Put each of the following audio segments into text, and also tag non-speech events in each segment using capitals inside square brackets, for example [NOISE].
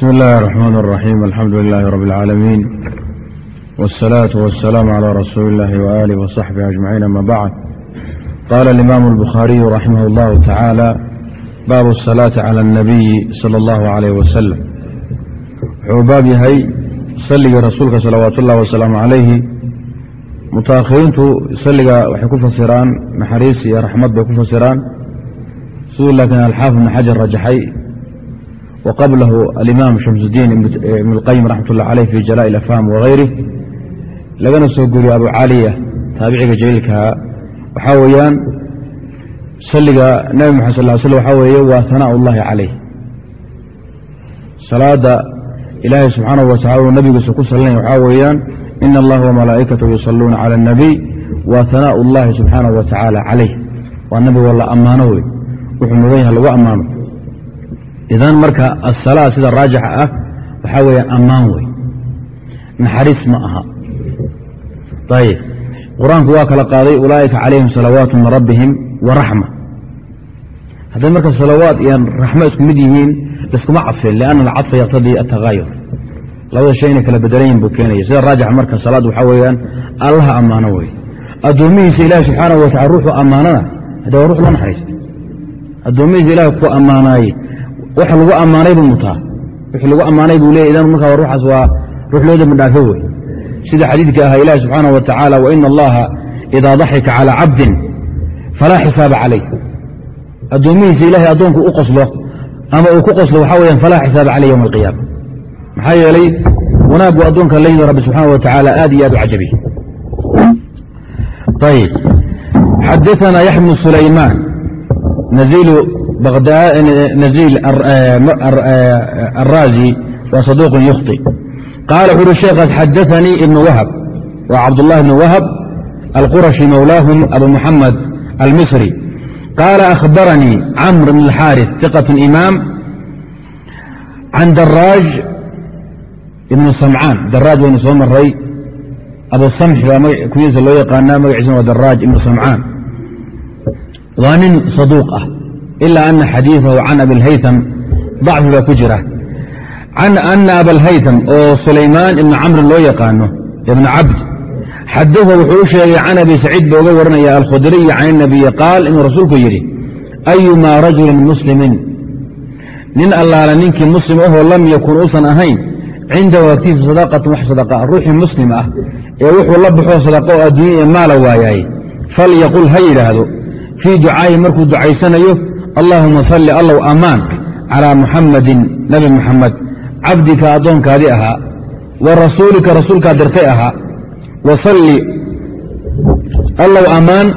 بسم الله الرحمن الرحيم الحمد لله رب العالمين والصلاة والسلام على رسول الله وآله وصحبه أجمعين أما بعد قال الإمام البخاري رحمه الله تعالى باب الصلاة على النبي صلى الله عليه وسلم wuxuu baab yahay salligii rasuulka salawaat ullahi wasalaamu calayhi mutaahiriintu salliga waxay ku fasiraan naxariis iyo raxmad bay ku fasiraan siduu laakiin alxaafid ibn xajar rajaxay wa qablahu alimaam shamsudiin ibn اlqayim raxmat ullah caleyh fi jalaaء afham wagayrih lagana soo guriyo abu caliya taabiciga jaliilkaha waxaa weeyaan salliga nabi maxamed sal l slam waxaa weeye waa hanaa ullahi calayh salaada ilaahay subxaanahu wa tacala uu nabigiisa ku sallinaya waxaa weeyaan ina allaha wamalaa'ikatahu yusalluuna cala annabiy wa hanaa ullahi subxaanahu wa tacaala calayh waa nabigoo la ammaano wey wuxuu mudan yaha lagu ammaano idan marka asalaa sida raajixa ah waxaa weeyaan ammaan wey naxariis ma aha. Ayib qur'aanku waa kala qaaday ulaa'ika calayhim salawaatu min rabbihim wa raxma hadday marka salawaad iyo raxmo isku mid yihiin laskuma cadfin lianna alcadfa yaqtadii atakaayur labada shay inay kala bedelayin buu keenaya sida raajixa marka salaad waxaa weeyaan allaha ammaano wey addoomihiisa ilaahi subxaanahu watacala ruuxuu ammaanana hadde waa rux la naxariista addoomihiisa ilahi ku ammaanaaye waxa lagu ammaanay buu mutaa. Wixii lagu ammaanay buu leeyay idan markaa ruuxaas waa ruux loo dembi dhaafo wey sida xadiidka ahaa ilahi subxaanahu wa tacaala waina allaha idaa daxika calaa cabdin falaa xisaaba calayh. Addoomihiisa ilahay addoonku u qoslo ama uu ku qoslo waxaa weyaan falaa xisaaba caleyh yowma alqiyaama maxaa yeelay wanaaggu addoonka la yimi rabbi subxaana wa tacaala aad iyo aad u cajabiy ayb xadaana yaxya bnu sulaymaan naziil araazi waa saduuq yukhطi qaala wuxu uhi sheekhaas xadaanii ibnu wahab waa cabdullahi ibnu wahab alqurashi mowlaahum abu muxamed almisri qaala akhbaranii camr bn اlxaaris iqat imaam can daraaj ibnu samcaan daraaj waynu soo maray abusamxi baa kunyadiisa loo yaqaanaa magaciisuna waa daraaj ibnu samcaan waa nin saduuq ah ila ana xadiiثahu can abilhaytam dacfi baa ku jira ana abalhaytam oo sulaymaan ibni camrin loo yaqaano ibna cabd xadahu wuxuu u sheegay can abi saciid ba uga waranaya alkhudriyi can inabiyi qaal inuu rasuulku yidhi ayumaa rajulin muslimin nin allaala ninkii muslim ahoo lam yakun uusan ahayn cindahu agtiisa sadaqatun wax sadaqa ruuxii muslim ah ee wuxuu la baxoo sadaqa oo adduunya ee maala waayaay falyaqul ha yidhaahdo fii ducaa'i markuu ducaysanayo allaahuma salli allow ammaan calaa muxammadin nebi muxamed cabdika addoonkaadii ahaa wa rasuulika rasuulkaa dirtay ahaa wasalli allow ammaan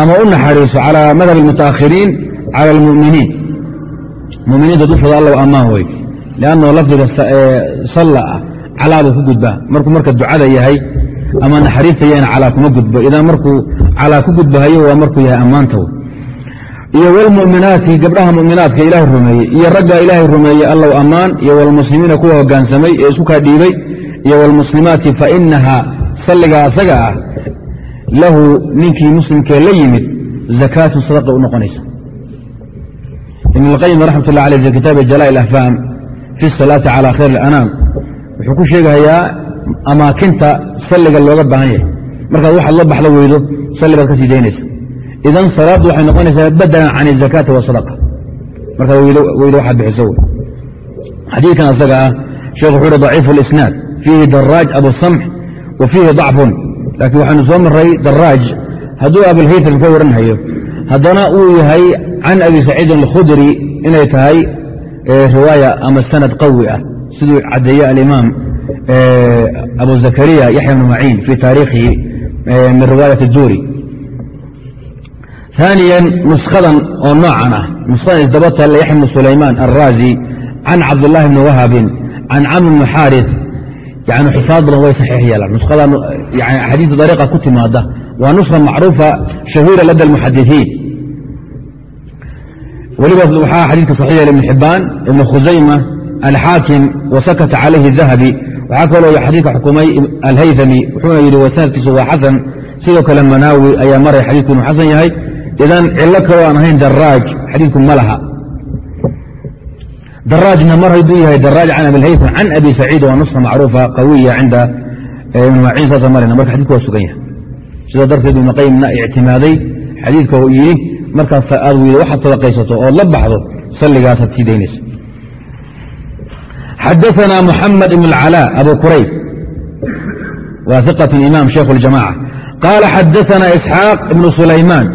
ama u naxariiso calaa madhab almutaakhiriin cala almu'miniin. Muminiinta dushooda allow ammaan wey liannao lafdiga salla ah calaa buu ku gudbaa. Markuu marka ducada yahay ama naxariista yahayna calaa kuma gudbo. Idan markuu calaa ku gudbahayo waa markuu yahay ammaanta iyo wlmu'minaati gabdhaha mu'minaadka ilaahay rumeeyey iyo raggaa ilaahay rumeeyey allow ammaan iyo wlmuslimiina kuwa hogaansamay ee isu kaa dhiibay iyo wlmuslimaati fainaha salligaa asaga ah lahu ninkii muslimkee la yimid zakaatun sadaqa u noqonaysa ibn اlqayim raxmat ullah aleh fi kitaabi jalaa اlafham fi salaati cala khayr اlanaam wuxuu ku sheegahayaa amaakinta salliga looga baahan yahay markaad waxaad la baxdo weydo salli baad ka sii daynaysa idan salaaddu waxay noqonaysaa badalan can الzakaati wasadaqa markaad weydo waxaad bixiso wey xadiidkan asaga ah sheekh wuxuu uhi daciifu اlisnaad fiihi daraaj abu samx wa fiihi ضacfun laakiin waxaanu soo maray daraaj hadduu abilhaytam ka waranhayo haddana uu yahay can abi saciidin alkhudri inay tahay riwaaya ama sanad qawi ah siduu caddeeye alimaam abu zakariya yaxya bnu maciin fii taariikhihi min riwaayat اduri ثaaniya nuskadan oo noocan ah nuskadan isdaba taalla yaxya bnu sulaymaan alraazi can cabdاllahi bni wahabin can camr bni xaariث yani xifaad badan way saxiix yeelaan nusada yani axaadiista dariiqa ku timaada waa nuska macruufa shahiira lada almuxadisiin weliba waxaa xadiidka saxiix yeela ibn xibaan ibn khusayma alxaakim wasakata calayhi dahabi waxaa kaloo xadiidka xukumay alhaythami wuxuuna yidhi wa sanadkiisu waa xasan sidoo kale manaawi ayaa maray xadiidku inuu xasan yahay idan cilo kaloo aan ahayn daraaj xadiidku ma laha. Daraajna mar hadduu yahay daraaj can abilhayfan can abi saciid waa nuska macruufa qawiya cinda eh, ibnmaaciin saasa marayna. Marka xadidku waa sugan yahay. Sidaa darteed ibnuqayimna ictimaaday xadiidka oo yidhi markaasa aad weydo waxaad sadaqaysato ood la baxdo salligaasaad sii daynaysa xadaana muxamed ibn اlcalaa abu kurayb waa iqat imaam sheikh اljamaca qaala xadaana isxaaq ibnu sulaymaan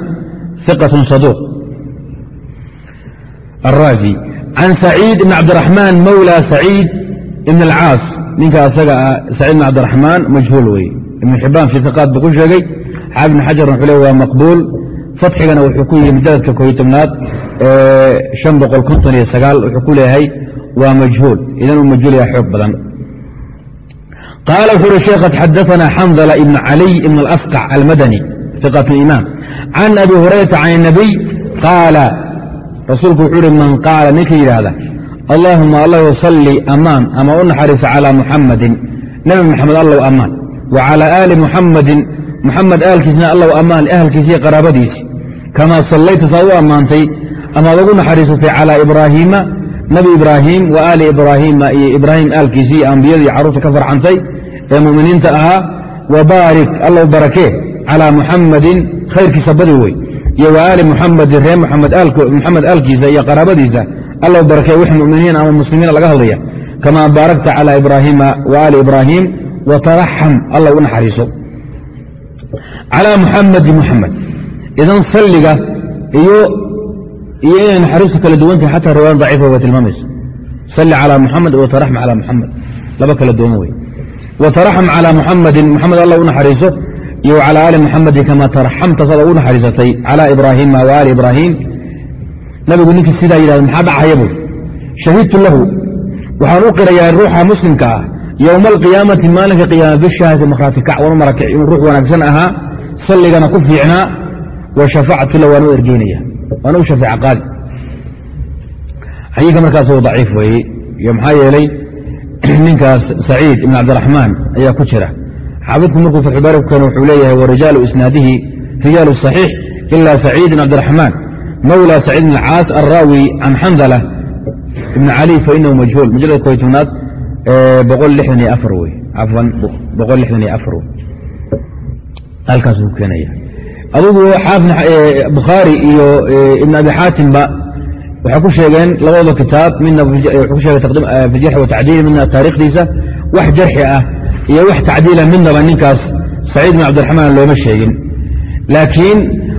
iqaة saduuq الraazi can saciid ibn cabdiraxmaan mawla saciid ibn alcaas ninka asaga ah saciid ibn cabdiraxmaan majhuul weye ibn xibaan fii iqaat buu ku sheegay xaafid ibn xajar wuxuu le waa maqbuul fatxigana wuxuu ku yihi mujaladka kooiy tobnaad an boqol konton iyo sagaal wuxuu ku leeyahay waa majhuul idan uu majhuul yaha xoog badan qaala wuxu uhi sheekhat xadaثna xandla ibn caliy ibn اlasqac almadani iqat imaam can abi hurayrata can inabiy qaala rasuulku wuxuu uhi man qaala ninka yidhaahda allahuma allahu salli amaan ama u naxariisa calaa muxamadin nebi moxamed allow ammaan wa calaa aali muxamadin muxamed aalkiisna allow ammaan ahalkiisi qaraabadiisi kamaa sallayta saad u ammaantay amaad ugu naxariisatay calaa ibraahiima nabi ibraahim wa aali ibraahiima iyo ibraahim aalkiisii ambiyada iyo carruurta ka farxantay ee mu'miniinta ahaa wa baarik allow barakee calىa muxamadin khayrkiisa badi wey iyo wa aali muxamadin reer muxamed aalkiisa iyo qaraabadiisa allow barakee wix muminiin ama muslimiina laga hadlaya kamaa baarakta calى ibraahiima wa aali ibraahim wataraxam allow u naxariiso calىa muxamadi muxamed idan salliga iyo iyo inay naxariistu kala duwan tahay xataa riwaayad daciifa way tilmaamaysa salli calى muxamed wataraxm calى muxamed laba kala duwan wey wataraxm calى muxamadin muxamed alla u naxariiso iyo calى aali muxamedin kama taraxamta sada u naxariisatay calى ibraahiima wa aali ibraahim nabigu ninkii sidaa yidhahda maxaa dhacaya buy shahidtu lahu. Waxaan u qirayaa ruuxa muslimka ah. Yowma alqiyaamati maalinka qiyaama bishahaati markhaati kac wan inuu ruux wanaagsan ahaa salligana ku fiicnaa. Wa shafactu la waan u ergeynaya. Waan u shafeeca qaadi xadiidka markaas u daciif weeye. Iyo maxaa yeelay [CLEARS THROAT] ninkaas saciid ibn cabdiraxmaan ayaa ku jira xaafidku markuu fatxubaari ku keeno wuxuu leeyahay warijaalu isnaadihi rijaalu صaxiix ila saciid ibn cabdiraxmaan mawla saciid ibn caas alraawi can xandala ibn cali fainahu majhuul. Majalada koy tobnaad halkaasuu keenaya. Adugu bukhaari iyo ibn abi xaatimba waxay ku sheegeen labadaba kitaab midna ku sheegay fi jarxi wa tacdiil midna taarikhdiisa wax jarxi ah iyo wax tacdiila midnaba ninkaas saciid bin cabdiraxmaan looma sheegin laakiin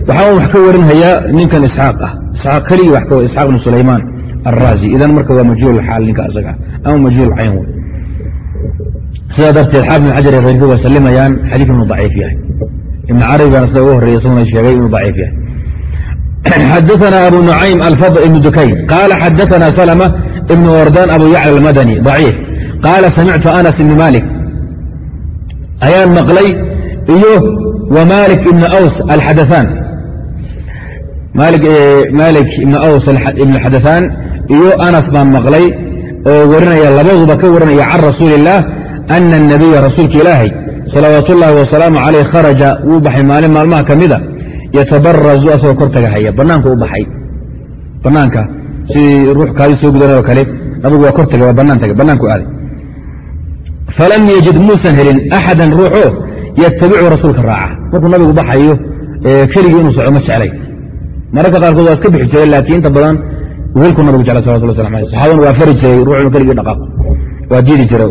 waxaa wax ka warinhayaa ninkan isxaaq ah isxaaq keligii wax ka isxaaq bn sulaymaan alraazi idan marka waa majhuul xaal ninka asaga ah ama majhuul cayn wey sidaa darteed xaafid bin xajar iyo keyrkii way sallimayaan xadiidku inuu daciif yahay ibn carabi baan sida ugu horreeya isaguna sheegay inuu daciif yahay xadaثna abu nucaym alfadl ibn dukayn qaala xadaثna salmة ibn wardaan abu yacla almadani ضaciif qaala samictu anas ibn malik ayaan maqlay iyo wmali ibn aws alxadaaan malik e, ibn aws ibn xadaaan iyo anas baan maqlay oo warinaya labaduba ka warinaya can rasuuli illaah ana الnabiya rasuulka ilaahay salawaat ullaahi wasalaamu calayh kharaja wuu baxay maalin maalmaha ka mida yatabarazu asagoo kor tagahaya banaanka u baxay. Banaanka sidii ruux kaadi soo gudanay kale nabigu waa kor tagay waa banaan tagay banaanku aaday falam yajid muusan helin axadan ruuxoo yatabicu rasuulka raaca markuu nabigu baxayo keligii inuu soco ma jeclay mararka qaarkood waa iska bixi jiray laakiin inta badan wiilku nabigu jeclay salawatullah wasalam aleh saxaabana waa fari jiray ruux inuu keligii dhaqaaqo waa diidi jiray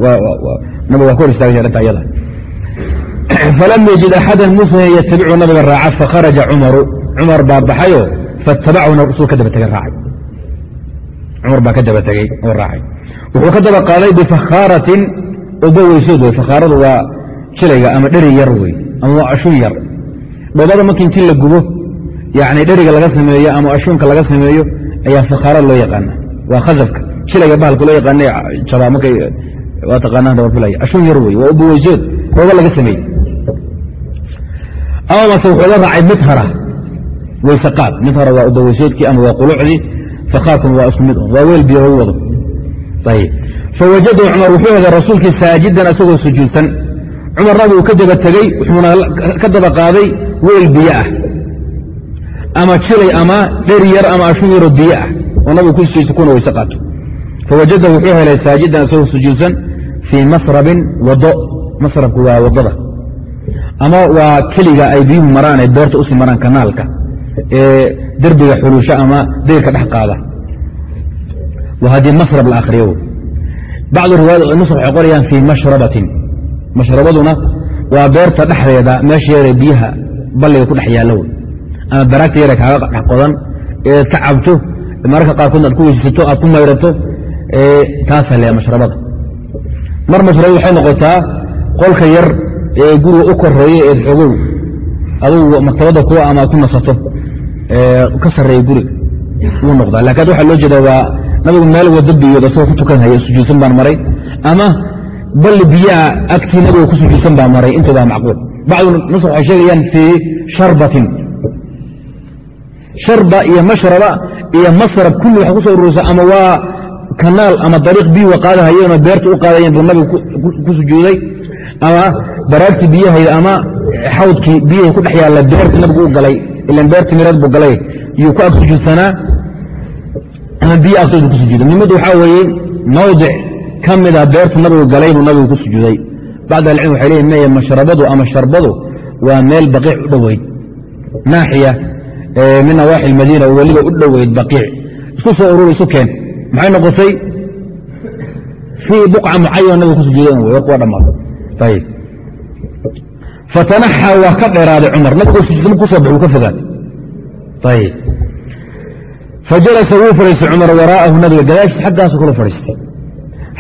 nabigu waa ka hor istaagay arrinta ayada falam yajid axadan muusan yatabicu nabiga raaca fakharaja cumaru cumar baa baxayo fatabacuna rasul ka daba tegay raacay cumar baa ka daba tegey oo raacay wuxuu ka daba qaaday bifakhaaratin odoweysood wey waa jilayga ama dheri yar wey ama waa ashuun yar. Dhoobada marka intii la gubo yani dheriga laga sameeyo ama ashuunka laga sameeyo ayaa fakhaarad loo yaqaana. Waa khasafka jilayga bahalka loo yaqaana jabaa markay waa taqaanaan dabafilaya ashuun yar wey waa odoweysood dhooba laga sameeyey. Ama wuxuu la raacay mithara weyseqaad mithara waa udaweyseedkii ama waa qulucdii fakhaarkuna waa isku mid. Waa weel biyo lagu wado. Ayb fawajadahu cumar wuxuu helay rasuulkii saajidan asagoo sujuudsan cumar nabi uu ka daba tegey wuxuuna ka daba qaaday weel biyo ah ama jilay ama dheri yar ama ashun yaroo biyo ah oo nabigu ku sujuudsa kuna weyse qaato fawajada wuxuu helay saajidan isagoo sujuudsan fii masrabin wado masrabku waa waddada ama waa keliga ay biyuhu maraan ay beerta u sii maraan kanaalka ee derbiga xulusho ama deyrka dhex qaada waa haddii masrab la akhriyo bacdu riwaayad nus waxay qorayaan fii mashrabatin mashrabaduna waa beerta dhexdeeda meesheeda biyaha balliga ku dhex yaalla wey ama baraagta yara kaaga dhex qodan eead ka cabto mararka qaarkoodna aad ku weysato aad ku mayrato taasa le mashrabada. Mar mashrabada waxay noqotaa qolka yar ee guriga u koreeya eed xogow adugu maktabadda kuwa ama ku nasato ka sarreeya guriga wuu noqdaa. Lakin waxaa loo jeeda waa nabigu meel wada biyood asagoo ku tukanhaya sujuudsan baan maray ama balli biyaha agtii nabiga ku sujuudsan baa maray intu baa macquul. Bacdu nus waxay sheegayaan fii sharbatin. Sharba iyo mashraba iyo masrab kulli waxay ku soo ururaysa ama waa kanaal ama dariiq biyuga qaadahayeenoo beerta u qaadayeen buu nabigu ku sujuuday ama baraagtii biyahayda ama xawdkii biyahay ku dhex yaalla beerta nabigu u galay ilan beerta mireed buu galay yuu ku ag sujuudsanaa ama biyo agtoodu ku sujuuday. Muhimmaddu waxaa weeye mawdic ka mida beerta nabigu galay buu nabigu ku sujuuday. Bacd ahlicilm waxay leeyiin meye mashrabadu ama sharbadu waa meel baqiic u dhoweyd. Naaxiya min nawaaxi almadiina weliba u dhoweyd baqiic. Isku soo urur isu keen. Maxay noqotay? Fii buqca mucayan nabigu ku sujuuday wey warku waa dhammaado ayib fatanaxa waa ka dheeraaday cumar. Nabigu sujuudma ku soo bax uu ka fogaaday ayib fajalasa wuu fadhiistay cumar waraa'ahu nabiga gadaashiis xaggaasu kula fadhiistay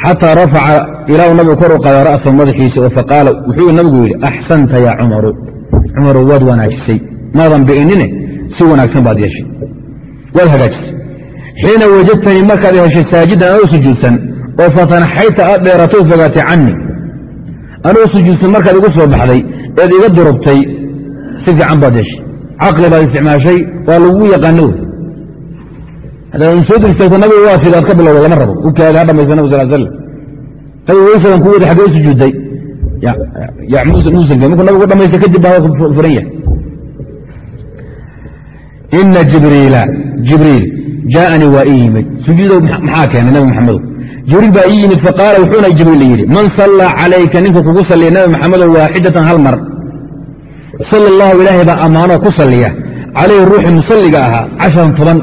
xataa rafaca ilaa nabigu kor u qaada ra'sa madaxiisa oo faqaala wuxuu nabigu yidhi axsanta yaa cumaru cumaru waad wanaajisay maadan bi'inine si wanaagsan baad yeeshay waad hagaajisay xiina wajadtanii markaad heshay saajidan anuu sujuudsan oo fatanaxayta aad dheeratay u fogaatay canii anuu sujuudsan markaad igu soo baxday eed iga durubtay si fiican baad yeeshay caqli baad isticmaashay waa lagu yaqaano soo diristagto nabigu waa sida aad ka bilowda lama rabo. U kaaga ha dhamaysa nabig sal slam nabigu weysadan ku wada xaggee sujuudday musanka markuu nabigu dhamaysta kadib baa furan yahay. Ina jibriila jibriil jaaanii waa ii yimid. Sujuudow maxaa keenay nabi maxamedow jibriil baa ii yimid faqaala wuxuuna jibriil yidhi man sallaa calayka ninka kugu salliya nabi maxamedow waaxidatan hal mar. Sala allahu ilaahay baa ammaanoo ku salliya. Calayhi ruuxii musalliga ahaa casharan toban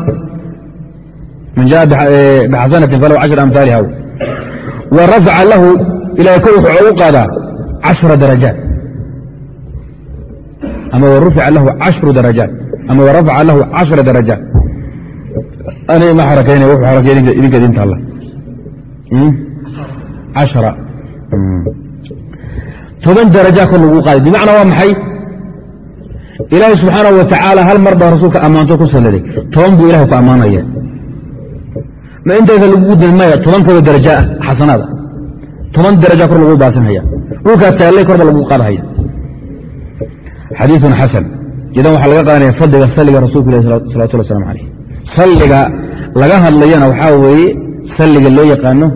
man jaa bixasanatin falahu cashra amhaaliha wa rafaca lahu ilahay kor wuxuu ugu qaadaa cashra darajaat ama warufica lahu cashru darajaat ama warafaca lahu cashra darajaat ani ma xarakayna wuxuu xarakay idinka idinta alla cashra toban darajaa kor lagu qaaday bimacnaa waa maxay ilaahay subxaanahu wa hal mar baa rasuulka ammaanto ku salliday toban buu ilahay ku ammaanaya ma intaysa lagugu din maya toban kooda daraja ah xasanaada toban daraja kor lagu baasinhaya dhulkaa taallay korba lagu qaadhaya xadiiun xasan. Idan waxaa laga qaadanaya fadliga salliga rasulku ilah salawatullah waslamu calayh. Salliga laga hadlayana waxaa weeye salliga loo yaqaano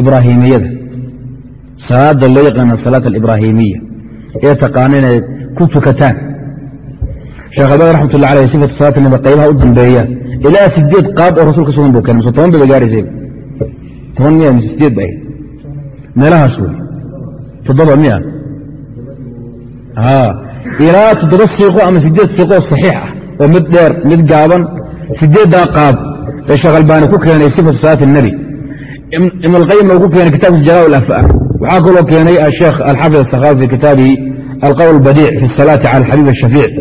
ibraahimiyada. Salaada loo yaqaano salaat alibraahimiya ee taqaano inay ku tukataan. Sheekh albani raxmat ullah aleyh sifatu salaat nabi qaybaha u dambeeya ilaa sideed qaab oo rasul ka sugan bu keenay. Mse toban bayba gaaraysa toban miya mise sideed ba ahayd meelahaas wey toddoba miya. Ilaa toddoba siiqo ama sideed siiqo oo saxiix ah oo mid dheer mid gaaban sideeddaa qaab ee sheekh ku keenay sifatu salaati nebi ibn uu ku keenay kitabka jalaa alafa waxaa kaloo keenay ah, asheekh alxaafid asakhafi fi kitaabihi alqowl badiic fi salaati cala alxabiib ashafiic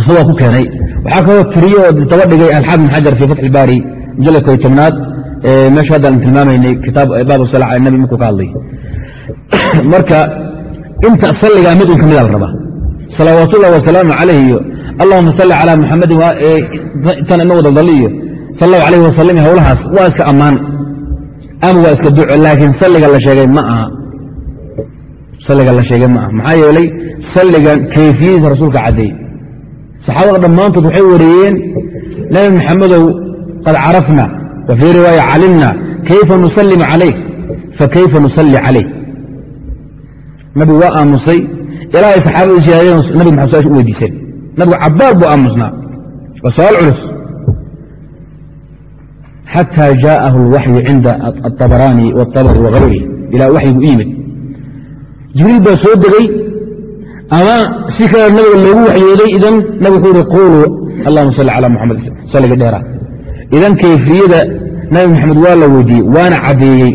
isagoo ku keenay. Waxaa kaloo tiriye oo daba dhigay alxaafid ibn xajar fi fatx ilbaari mujalladka tobnaad. Meesha hadda tilmaamaynay kitaab baabu sala cala nabi markuu ka hadlay. [COUGHS] Marka inta salligaa mid un ka mida la rabaa. Salawaat ullahi wasalaamu calayh iyo allahuma salli calaa muxamadin tan inagu daldali iyo sal allahu alayh wasalam iyo howlahaas waa iska ammaan. Ama waa iska duco laakiin salliga la sheegay ma aha. Salliga la sheegay ma aha. Maxaa yeelay salligan kayfiyadiisa rasuulka caddeey saxaabada dhammaantood waxay wariyeen nabi maxamedow qad carafna wa fii riwaaya calimna kayfa nusallim calayk fakayfa nusalli calayk nabigu waa aamusay ilaa ay saxaabadu jihaadeen nabi maxamed su'aasha u weydiiseen nabigu cabaar buu aamusnaa waa su'aal culus xataa jaa'ahu alwaxyu cinda atabaraani watabari waayrihi ilaa waxyigu u yimid jibriil baa soo degey ama si kale nabiga loogu waxyooday idan nabig wuxuu ihi quluu allahuma salli calى muxamed salliga dheera idan kayfiyada nabi maxamed waa la weydiiyey waana caddeeyey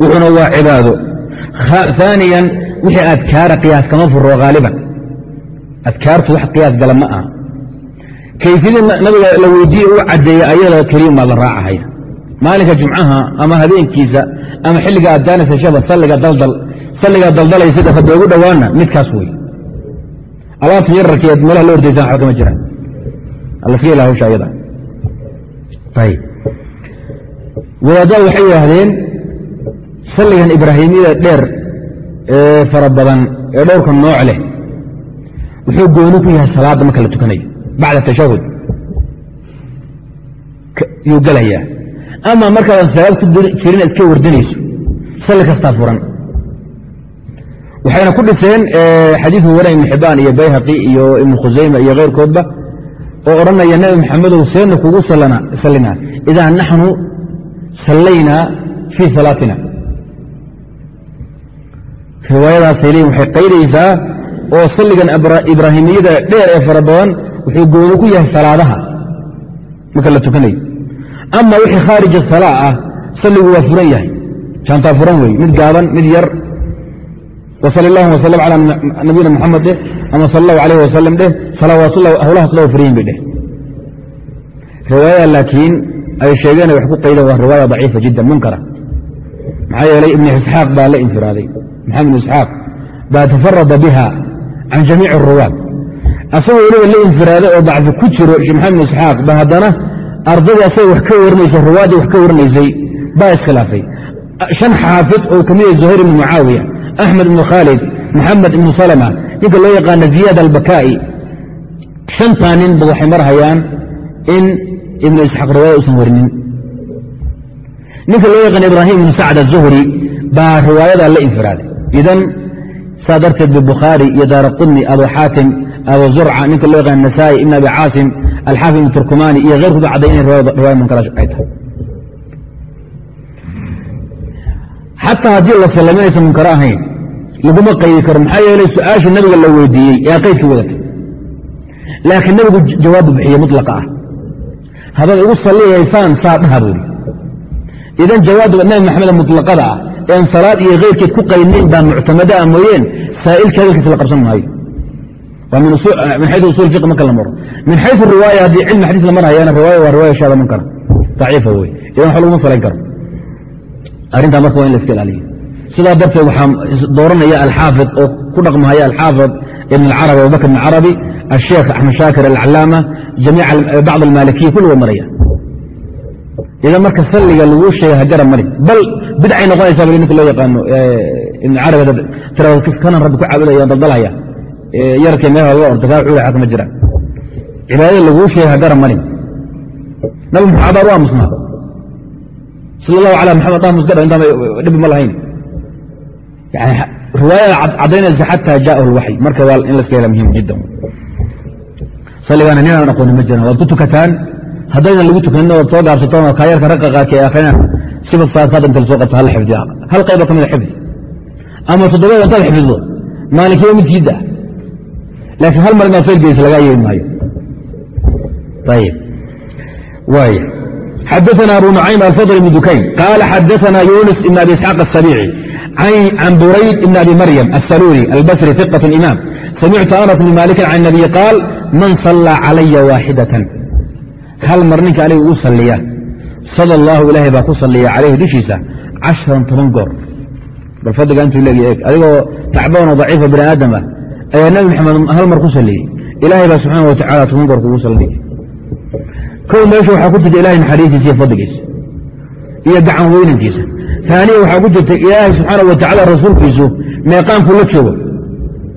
wuxuuna waa cibaado. Aaniyan wixii adkaara qiyaas kama furo haaliban adkaartu wax qiyaas gala ma aha. Kayfiyada nabiga la weydiiye u caddeeya ayada keliya maa la raacahaya maalinka jumcaha ama habeenkiisa ama xilliga addaanaysa shaba salliga daldal salligaa daldalaysa dafada ugu dhowaana midkaas wey alaabta yararkeed meelaha la ordaysan waxba kama jiraan. Alaska ila hawsha ayada wadaaddaa waxay yidhaahdeen salligan ibraahimiyada dheer ee fara badan ee dhowrka nooc leh wuxuu gooni ku yahay salaadda marka la tukanayo bacda tashahud yuu gelayaa ama markaadan salaad ku jirin iska wardanayso salli kastaa furan waxayna ku dhiseen xadiidu waran ibn xibaan iyo bayhaqi iyo ibn khusayma iyo keyrkoodba oo odhanaya nabi maxamedow seena kugu sallinaa idaa naxnu sallaynaa fii salaatina. Riwaayadaasay leeyiin waxay qaydaysaa oo salligan ibraahimiyada dheer ee fara badan wuxuu gooni ku yahay salaadaha. Marka la tukanayo. Ama wixii khaarija salaa ah salligu waa furan yahay. Jaantaa furan wey mid gaaban mid yar wsal اllahuma wslm calى nabiyina muxamed dheh ama sal اllahu alayh wasalam dheh salawaatullah hawlahaas loo furyin bay dheh riwaayada laakiin ay sheegeen wax ku qaydan waa riwaaya daciifa jiddan munkara maxaa yeelay ibn isxaaq baa la infiraaday maxamed ibn isxaaq baa tafarada biha can jamiic الruwaad asagoo weliba la infiraaday oo dacfi ku jiro sheekh maxamed ibn isxaaq ba haddana ardadii asaga wax ka warinaysay ruwaaddii wax ka warinaysay baa iskhilaafay shan xaafid oo ka mid yahay zuhayr ibn mucaawiya axmed ibn khaalid maxamed ibn salma ninka loo yaqaana ziyaad albakaa'i shantaa ninba waxay marhayaan in ibnu isxaaq riwaaya usan warinin. Ninka loo yaqaana ibraahim ibn sacd azuhri baa riwaayadaa la infiraaday. Idan saa darteed bibukhaari iyo daara abu xaatim abu zurca ninka loo yaqaana nasaa'i ibn abi caasim alxaafid ibn turkumani iyo keyrkuba cadday inay riwaaya munkara ay tahay. Xataa haddii la sallaminaysa munkar ahayn laguma qaydi karo maxaa yeelay su'aasha nabiga la weydiiyey ee qaydka wadatay laakiin nabigu jawaabu bixiye mutlaqa ah. Haddaad igu salliyaysaan saa dhaha buuri idan jawaabda nabi maxamed mutlaqada ah ean salaad iyo keyrkeed ku qaydnayn baa muctamada ah mooyeen saa'ilka hadalkiisa la qabsan maayo. Waa min xayu usul fiq marka la maro. Min xayu riwaaya haddii cilmi xadiis la marhayaana riwaaya waa riwaaya shaada munkara daciifa wey idan wax laguma salayn karo. Arrintaa marka waa in la iska ilaaliyo sidaa darteed waxaa dooranaya alxaafid oo ku dhaqmahaya alxaafid ibn alcarabi abubakr ibn carabi asheekh axmed shaakir alcalaama bacd almaalikiya kulli way maraya. Idan marka salliga laguu sheega hagara mari bal bidcay noqonaysaa ninka loo yaqaano ibn carabi kanan rabbi ku caabudaya daldalhaya yarkee meelaha laga orda kaa wuxuu kama jiraan cibaadada laguu sheega hagara marin. Nabi muxamed waa musnaa sal allahu ala maxamed aa musgadha intaan dhibi ma lahayn riwaayada cadaynaysa xataa jaaahu lwaxy marka in laska hela muhiim jiddan salligaana nin aan aqooni ma jiran waad ku tukataan haddayna lagu tukanin waad soo gaabsataan oo kaayarka ragga qaarka ee akrinaan sifad saad kaadamtal soo qabta hal xifdi hal qayba ka mida xifdi ama toddobada intaad xifdido maalinkiiba mid jidda laakiin hal mar inaad faylgeysa lagaa yeeri maayo xadaana abu nucaym alfadl ibn dukayn qaala xadaana yunis ibn abi isxaaq asabiici can burayd ibn abi maryam الsaluri albasri ثiqة imam samictu anas bn maliki can الnabiy qaal man صalىa calaya waaxidaة hal mar ninka aniga ugu saliya sal اllahu ilahay baa ku saliya calayhi dushiisa caشharan toban goor bal fadliga intuu leeg eeg adigoo tacbaan oo daciifa bini aadam ah ayaa nebi maxamed hal mar ku saliyey ilahay baa subxaana wa tacala toban goor kugu saliyay kow meesha waxaa ku jirta ilahay naxariistiisa iyo fadligiisa iyo gacan weynankiisa. Aaniya waxaa ku jirta ilaahay subxaana wa tacala rasuulkiisu meeqaamku la joogo.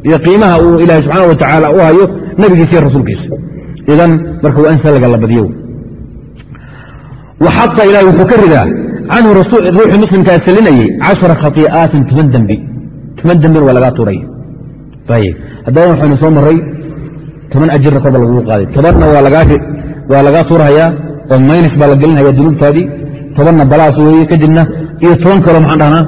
Iyo qiimaha uu ilaahay subxaana wa tacaala u hayo nabigiisa iyo rasuulkiisa. Idan marka waa in salliga la badiyo waxaqa ilahay wuxuu ka ridaa canhu ruuxii muslimkaa salinayey cashara khatii'aatin toban dembi toban dembina waa lagaa tuuraya ayib. Haddaba waxaynu soo maray toban ajirna korba lagugu qaaday tobanna waa lagaa tuurhayaa oo maynis baa la gelinaya dunuubtaadii tobanna balaas weeye kadibna iyo toban kaloo maxaan dhahnaa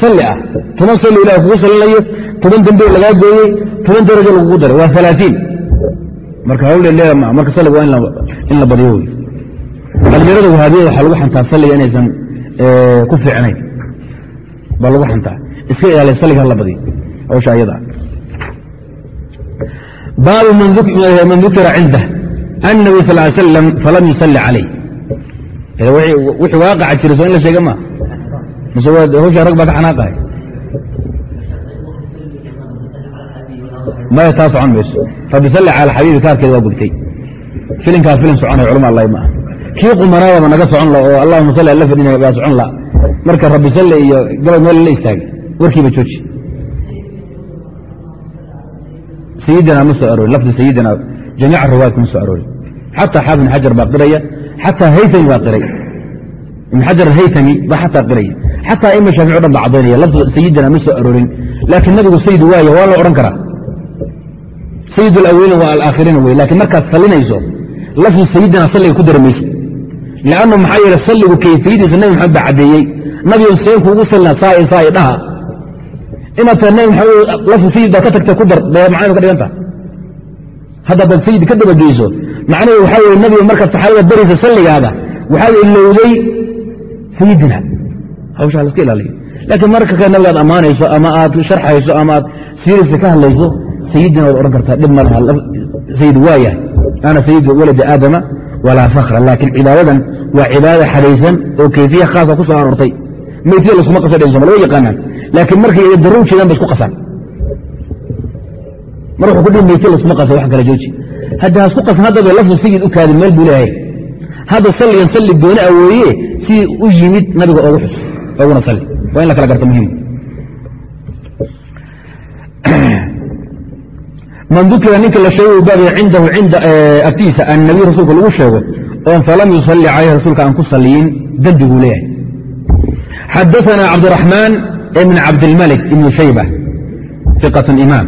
salli ah. Toban salli ilaah kugu salinayo toban dembe lagaa gooyey toban darajo lagugu daray. Waa alaaiin marka hawl dheer leeda maa marka salliga waa in la badiyo wey dhallinyarada wahaabiyada waxaa lagu xantaa salliga inaysan ku fiicnayn. Baa lagu xantaa. Iska ilaaliya salliga hala badiyo hawsha ayadaa baabu man dukira cindah an nabi sal l slam falam yusalli calayh wixii waaqaca jira soo in la sheega ma? Mise hawsha rag baa ka xanaaqahay maya taa socon mayso rabbi salli cala xabiibi kaarkeeda waa gubtay filinkaa filin soconaya culama allahi ma ah kii qumanaadaba naga socon la oo allahuma salli alla fadhina baa socon la. Marka rabbi salli iyo gabal meel la istaagay warkiiba jooji. Sayidina ma soo aroori lafdi sayidina jamiic riwaayat ma soo aroori xataa xaafid ibn xajar baa qiraya xataa haytami baa qiray ibn xajar alhaytami baa xataa qiraya xataa ima shaafici o dhan baa caddaynaya lafdu sayidina ma soo aroorin laakiin nabigu sayid waaye waa la odhan karaa sayid alaweliin waa alaakhiriin wey laakiin markaad sallinayso lafdu sayidina salliga ku dari mayso liannu maxaa yeele salligu kayfiyadiisa nabi maxamed baa caddeeyey nabigu seenku ugu sallina saai saai dhaha inaad tahay nabi maxamed lafdu sayid baa ka tagtay ku dar dee macnaydu ka dhigan taha hadda dad sayid ka dabageyso macnaheedu waxaa weye nabiga markaad saxaabada baraysa salligaada waxaad ilowday sayidina hawshaa la iska ilaaliyo. Laakiin marka kale nabiga ad ammaanayso ama aad sharxayso ama aad siiraysa ka hadlayso sayidina waad odhan kartaa dhib ma laha. Sayid waa yahay ana sayidu waladi aadama walaa fakra laakiin cibaadadan waa cibaada xadaysan oo kayfiya khaasa ku soo aroortay. Maytida laskuma qaso dhan somal way yaqaanaan. Laakiin markay darro u jeedaan ba isku qasaan. Mar wuxuu ku dhihi maytida laskuma qasa wax kala jooji hadda hasku qasan haddaba lafdu sayid u kaadin meel buu leeyahay hadda salligan salli gooni a weeye sidii u yimid nabiga oogu xus ooguna salli. Waa in la kala garta muhiim. [CLEARS THROAT] Man dukira ninka la sheego baabaya cindahu cinda agtiisa annabiy rasuulka lagu sheego oon falam yusalli calayh rasuulka aan ku salliyin dembiguu leeyahay. Xadaثana cabdiraxmaan ibn cabdilmalik ibn shayba iqat imaam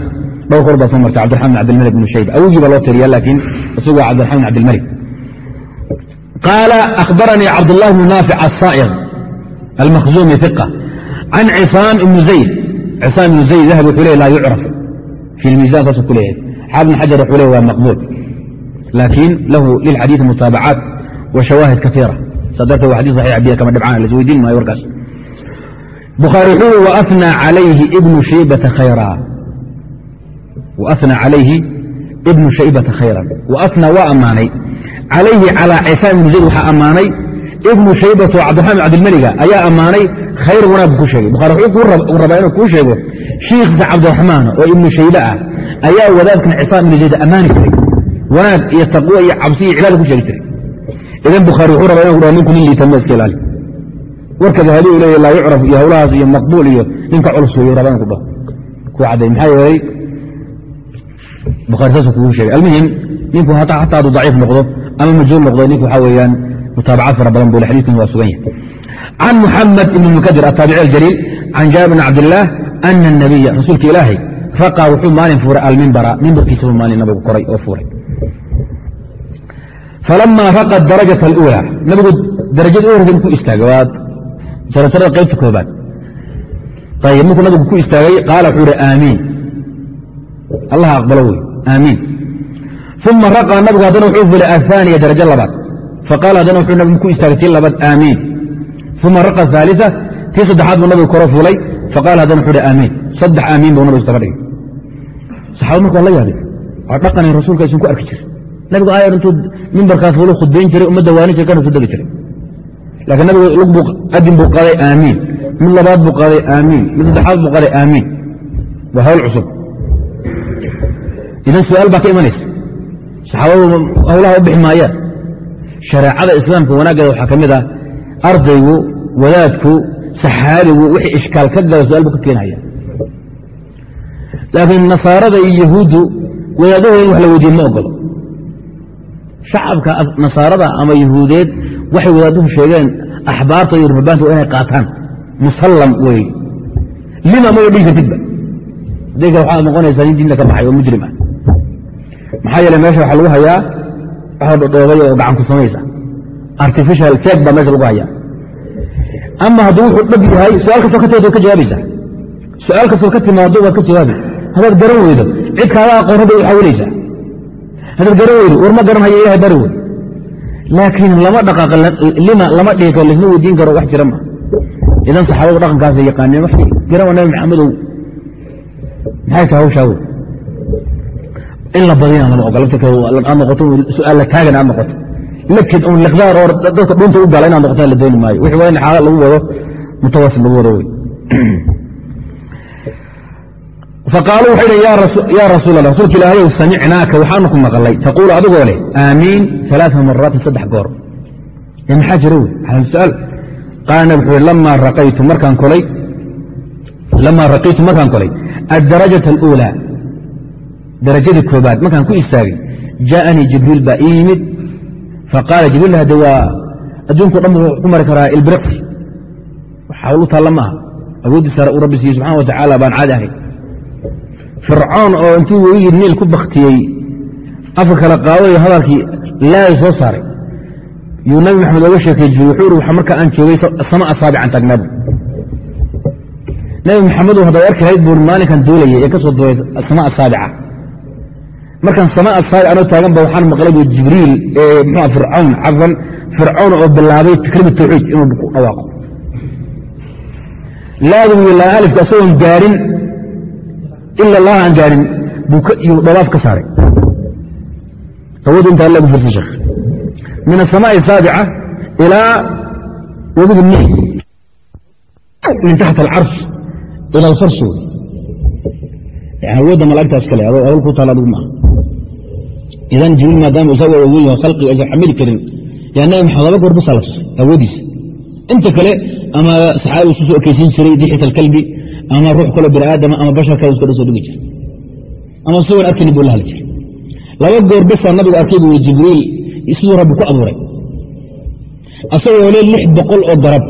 dhowr kor baa soo martay cabdiraxman bin cabdilmalik ibn shayba. Awogii baa loo tiriya laakiin isagu waa cabdiraxman bin cabdilmalik. Qaala akhbaranii cabdullahi bnu naafic asaa'iq almakhzumi iqa can cisaam ibni zayd. Cisaam ibnu zayd dahab wuxuu leey laa yucraf fi lmiisan saasuu ku leeyahay. Xaafid bn xajar wuxuu leey waa maqbuul. Laakiin lahu lilxadiidi mutaabacaat wa shawaahid kaiira saa darteed waa biya kama dhibcaan las maayo warkaas. Bukhaari wuxuu ui waafnaa calayhi ibnu shaybata khayra waafnaa calayhi ibnu shaybata khayran waafnaa waa ammaanay calayhi calaa cisaam ibnu zayd waxaa ammaanay ibnu shaybatu cabdiraxman bin cabdilmeliga ayaa ammaanay khayr wanaag buu ku sheegay bukhari wuxuu rabaa inuu kuu sheego shiikhisa cabdiraxmaan oo ibnu shaybe ah ayaa wadaadkan cisaam ibnu zayd ammaani jiray wanaag iyo taqwo iyo cabsi iyo cibaada ku sheegi jiray idan bukhaari wuxuu rabaa inu ninku nin liitama iska ilaali warka dahabi u leeya laa yucraf iyo hawlahaas iyo maqbuul iyo ninka culus weeye rabaa inu ku dhaho ku cadday maxaa yeelay baarisaasu kugu sheegay. Almuhim ninku hata aduu daciif noqdo ama majhuul noqdo ninku waxa weyaan mutaabacaad fara badan bule xadiikan waa sugan yahay. Can muxamed ibn munkadir ataabici aljaliil can jaabir bn cabdilaah ana anabiya rasuulka ilaahay raqa wuxuu maalin fuuray almimbara mimbarkiisa buu maalin nabigu koray oo fuuray. Falamaa raqa darajata aluulaa nabigu darajada u horreysa ku istaaga waa jarajarada qaybta koobaad ayb markuu nabigu ku istaagay qaala wuxuu hi aamiin allah aqbalo wey aamiin uma raqaa nabigu haddana wuxuu fulay ahaaniya darajo labaad faqaala haddana wuxuu nabigu ku istaagay tii labaad aamiin uma raqa haalisa tii saddexaad buu nabigu koro fulay faqaala haddana wuxuu hi aamiin saddex aamiin buu nabigu istaga dhigay saxaabad marka la yaabay waa dhaqanay rasuulka ku arki jirin nabigu aayar intuu mimbarkaas wulu khudbayn jiray ummadda waanin jir kana su degi jiray laakiin nabigu adin buu qaaday aamiin mid labaad buu qaaday aamiin mid saddexaad buu qaaday aamiin waa hawl cusub idan su'aal baa ka imanaysa saxaabadu hawlaha u bixi maayaan shareecada islaamka wanaaggeeda waxaa ka mid ah ardaygu wadaadku saxaabigu wixii ishkaal ka gala su'aal buu ka keenaya laakiin nasaarada iyo yahuuddu wadaadahooda in wax la weydiin ma ogolo shacabka nasaarada ama yahuudeed waxay wadaaduhu sheegeen axbaarta iyo ruhbaanta waa inay qaataan musallam wey lima ma dhihi kartidba hadday kale waxaad noqonaysaa nin diinta ka baxay oo mujrim ah maxaa yeele meesha waxaa lagu hayaa waxaa dhodhoobay oo gacan ku samaysa. Artificial feeg baa meesha lagu hayaa. Ama hadduu wuxuu dhab yahay su'aal kastoo ka timaad waad ka jawaabaysaa su'aal kastoo ka timaado waad ka jawaabi haddaad garan weydo cid kaaga aqoon hadda waxaawilaysaa haddaad garan weydo war ma garan hayo ilahay bari wey. Laakiin lama dhaqaaq lima lama dhihi karo weydiin karo wax jira ma. Idan saxaabadu dhaqankaasa yaqaaneen waxay garan waa nabi maxamedow maxay tahay hawshaa wey in la badina lama ogola aad noqoto su'aal la taagan aad noqoto lakid un liqdaar oo dadka dhunta u gala inaad noqoto la dooni maayo. Wixii waa in xaala lagu wado mutawasit lagu wado wey [CLEARS THROAT] faqaaluu waxay dhn yaa rasuul allah rasuulka ilaahayow samicnaaka waxaanu ku maqlay taquulu adigoo leh aamiin alaaa maraatin saddex goor. Maxaa jira wey su'aal. Qaala nab wuxuu kolay lamaa raqiitu markaan kolay adarajata aluulaa darajadii koobaad. Markaan ku istaagay jaaanii jibriil baa ii yimid. Faqaala jibriil hade waa adduunko dhan buu ku mari karaa ilbiriqsi hawl u taalla maaha. Awooddii sare uu rabbi siiyey subxana wa tacaala baan caadi ahay. Fircoon oo intuu wegigii niil ku baktiyey afka kala qaadayo hadalkii laay soo saaray. Yuu nabi maxamed oga sheekay jibriil wuxuu uri markaa aan joogay sama asaabican taagnaabu nabi maxamedu haddaad arki lahayd buuri maalinkan duulayay ee ka duulay sama asaabica markaan sama asaabic anoo taagan ba waxaan maqlay bu jibriil muxua fircawn cafan fircawn oo bilaabay takrima tawxiid inuu ku dhawaaqo. Laadu iyo laa alifka asagoon gaarin ila allah aan gaarin buu dhawaaf ka saaray. Awoodu intaa lagu firsa sheekh. Min asamaaءi saabica ilaa wadigu niil min taxta alcarsh ila alfarshi wey yani awoodda malaa'igtaas kale awl ku taala adigu maaha idan jibriil maadaama usaa waa ogen yaho khalqiga aysan xamili karin yaa nabi maxamed laba goor basaa la tusay awoodiisa inta kale ama saxaabi isu soo ekeysiin jiray dixit alkalbi ama ruux kaloo bini aadama ama bashar kale iska soo dhigi jira ama isagoon arkayni buu la hadli jiray. Laba goor basaa nabiga arkay buu jibriil siduu rabbi ku abuuray. Asagoo le lix boqol oo garab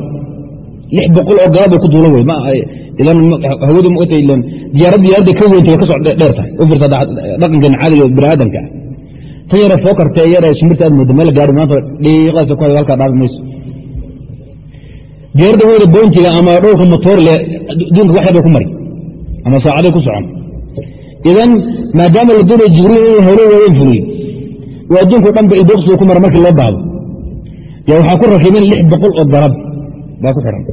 lix boqol oo garab ku duula wey hawadu diyaarad diyaaradda ka weynta way ka soo dheer tahay. U fiirsa dhaqankan caadiga bini aadamka ah tan yara fookarta ee yara shimbirta aad mooda meel gaari maanta dhiiqaasa ku halkaa dhaafi mayso. Diyaaradda weyda boontiga ama dhowrka motoor le adduunka wax ku mari ama saacaday ku socon. Idan maadaama la doonaya jibriil inuu hawlo waaweyn fuliyo oo adduunko dhan ba ildoqsiga ku mara markii loo baahdo. Yaa waxaa ku rakibeen lix boqol oo darab baa ku xidhan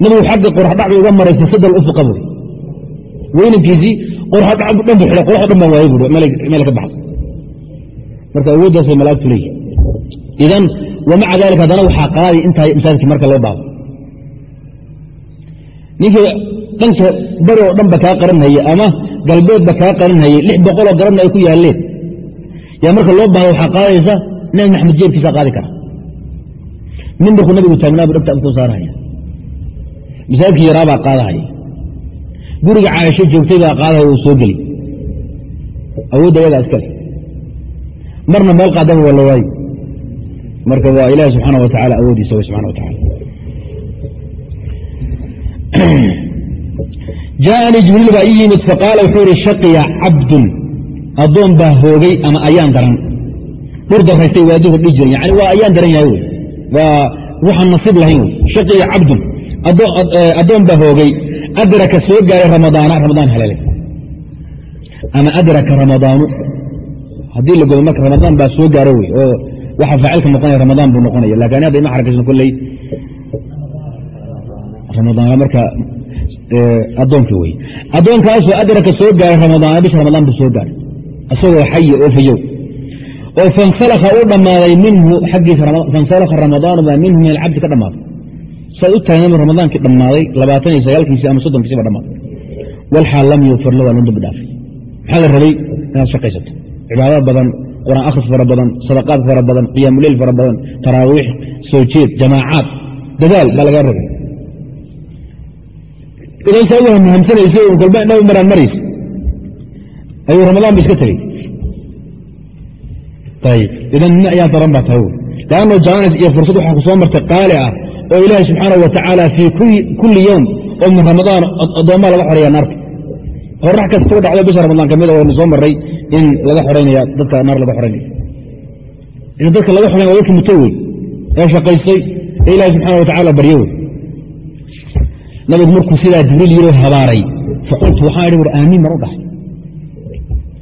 nabigu xagga qoraxdhacba uga maray fasadal ufuqa buuri weynankiisii qoraxdhac dhan bu xidha qoraxo dhan baa waayay buuri meel ka baxda marka awooddaasay malaagtu leeyihi idan wamaca dalika haddana waxaa qaaday intaa masaajidkii marka loo baahdo ninkii dhanka bari oo dhan ba kaa qaranhaye ama galbeedba kaa qaranhayey lix boqoloo garabna ay ku yaalleen. Yaa marka loo baahdo waxaa qaadaysa nabi maxamed jeebkiisaa qaadi kara mimbarku nabigu taagnaabu dhegta afkuu saarahaya. Masaajidkii yaraabaa qaadahaya. Guriga caaisho joogtay baa qaadahaya uu soo geli awoodda ayagaa iskale marna meel qaadaba waa la waayo marka waa ilahi subxaana wa tacala awoodiisa way subxana wa tacala [CLEARS THROAT] jaaanii jibriil baa ii yimid faqaala wuxuu ihi shaqiya cabdun. Addoon baa hoogay ama ayaan daran. Dhur daraystay waa adduunka dhihi jiran yani waa ayaan daran yahay wey. Waa ruuxaan nasiib lahayn wey. Shaqiya cabdun. Addoon baa hoogay. Adraka soo gaaray ramadaana. Ramadaan haleelay ama adraka ramadaanu haddii la godo marka ramadaan baa soo gaaro wey oo waxa faacilka noqonaya ramadaan buu noqonaya laakiin hadda ima xarakaysan kolley ramadaana marka addoonka wey addoonkaasoo adraka soo gaaray ramadaana bisha ramadaan buu soo gaaray. Isagoo xayi oo fayow. Oo fansalaka u dhammaaday minhu xaggiisa fansalaka ramadaanu baa minhu min alcabdi ka dhammaaday. Saad u taagna ramadaankii dhammaaday labaatan iyo sagaalkiisi ama soddonkiisiba dhammaaday. Walxaal lam yufir la waa loo maxaa la rabay inaad shaqaysato cibaadad badan quraan akhris fara badan sadaqaad fara badan qiyaamuleyl fara badan taraawiix soo jeed jamaacaad dadaal baa lagaa rabay idan saa u hamhamsanaysa golba indhaw maraan maraysa ayuu ramadaan ba iska tegey. Ayib idan nin ayaa daran baa tahay. Lanno jaanis iyo fursad waxaa ku martay qaali ah oo ilaahi subxaanahu wa tacaala fii kulli yowm oo min ramadaan addoommaa laga xoreeya naarta. Qorax kasta u dhacdo bisha ramadaan ka mid waynu soo maray in laga xoraynaya dadka naar laga xoraynaya idan dadka laga xoraynaya dadki muto wey ee shaqaystay ee ilaahi subxaana wa tacala baryo wey nabigu markuu sidaa jibriil yiroo habaaray faqultu waxaan idhi war aamiin baan u dhahay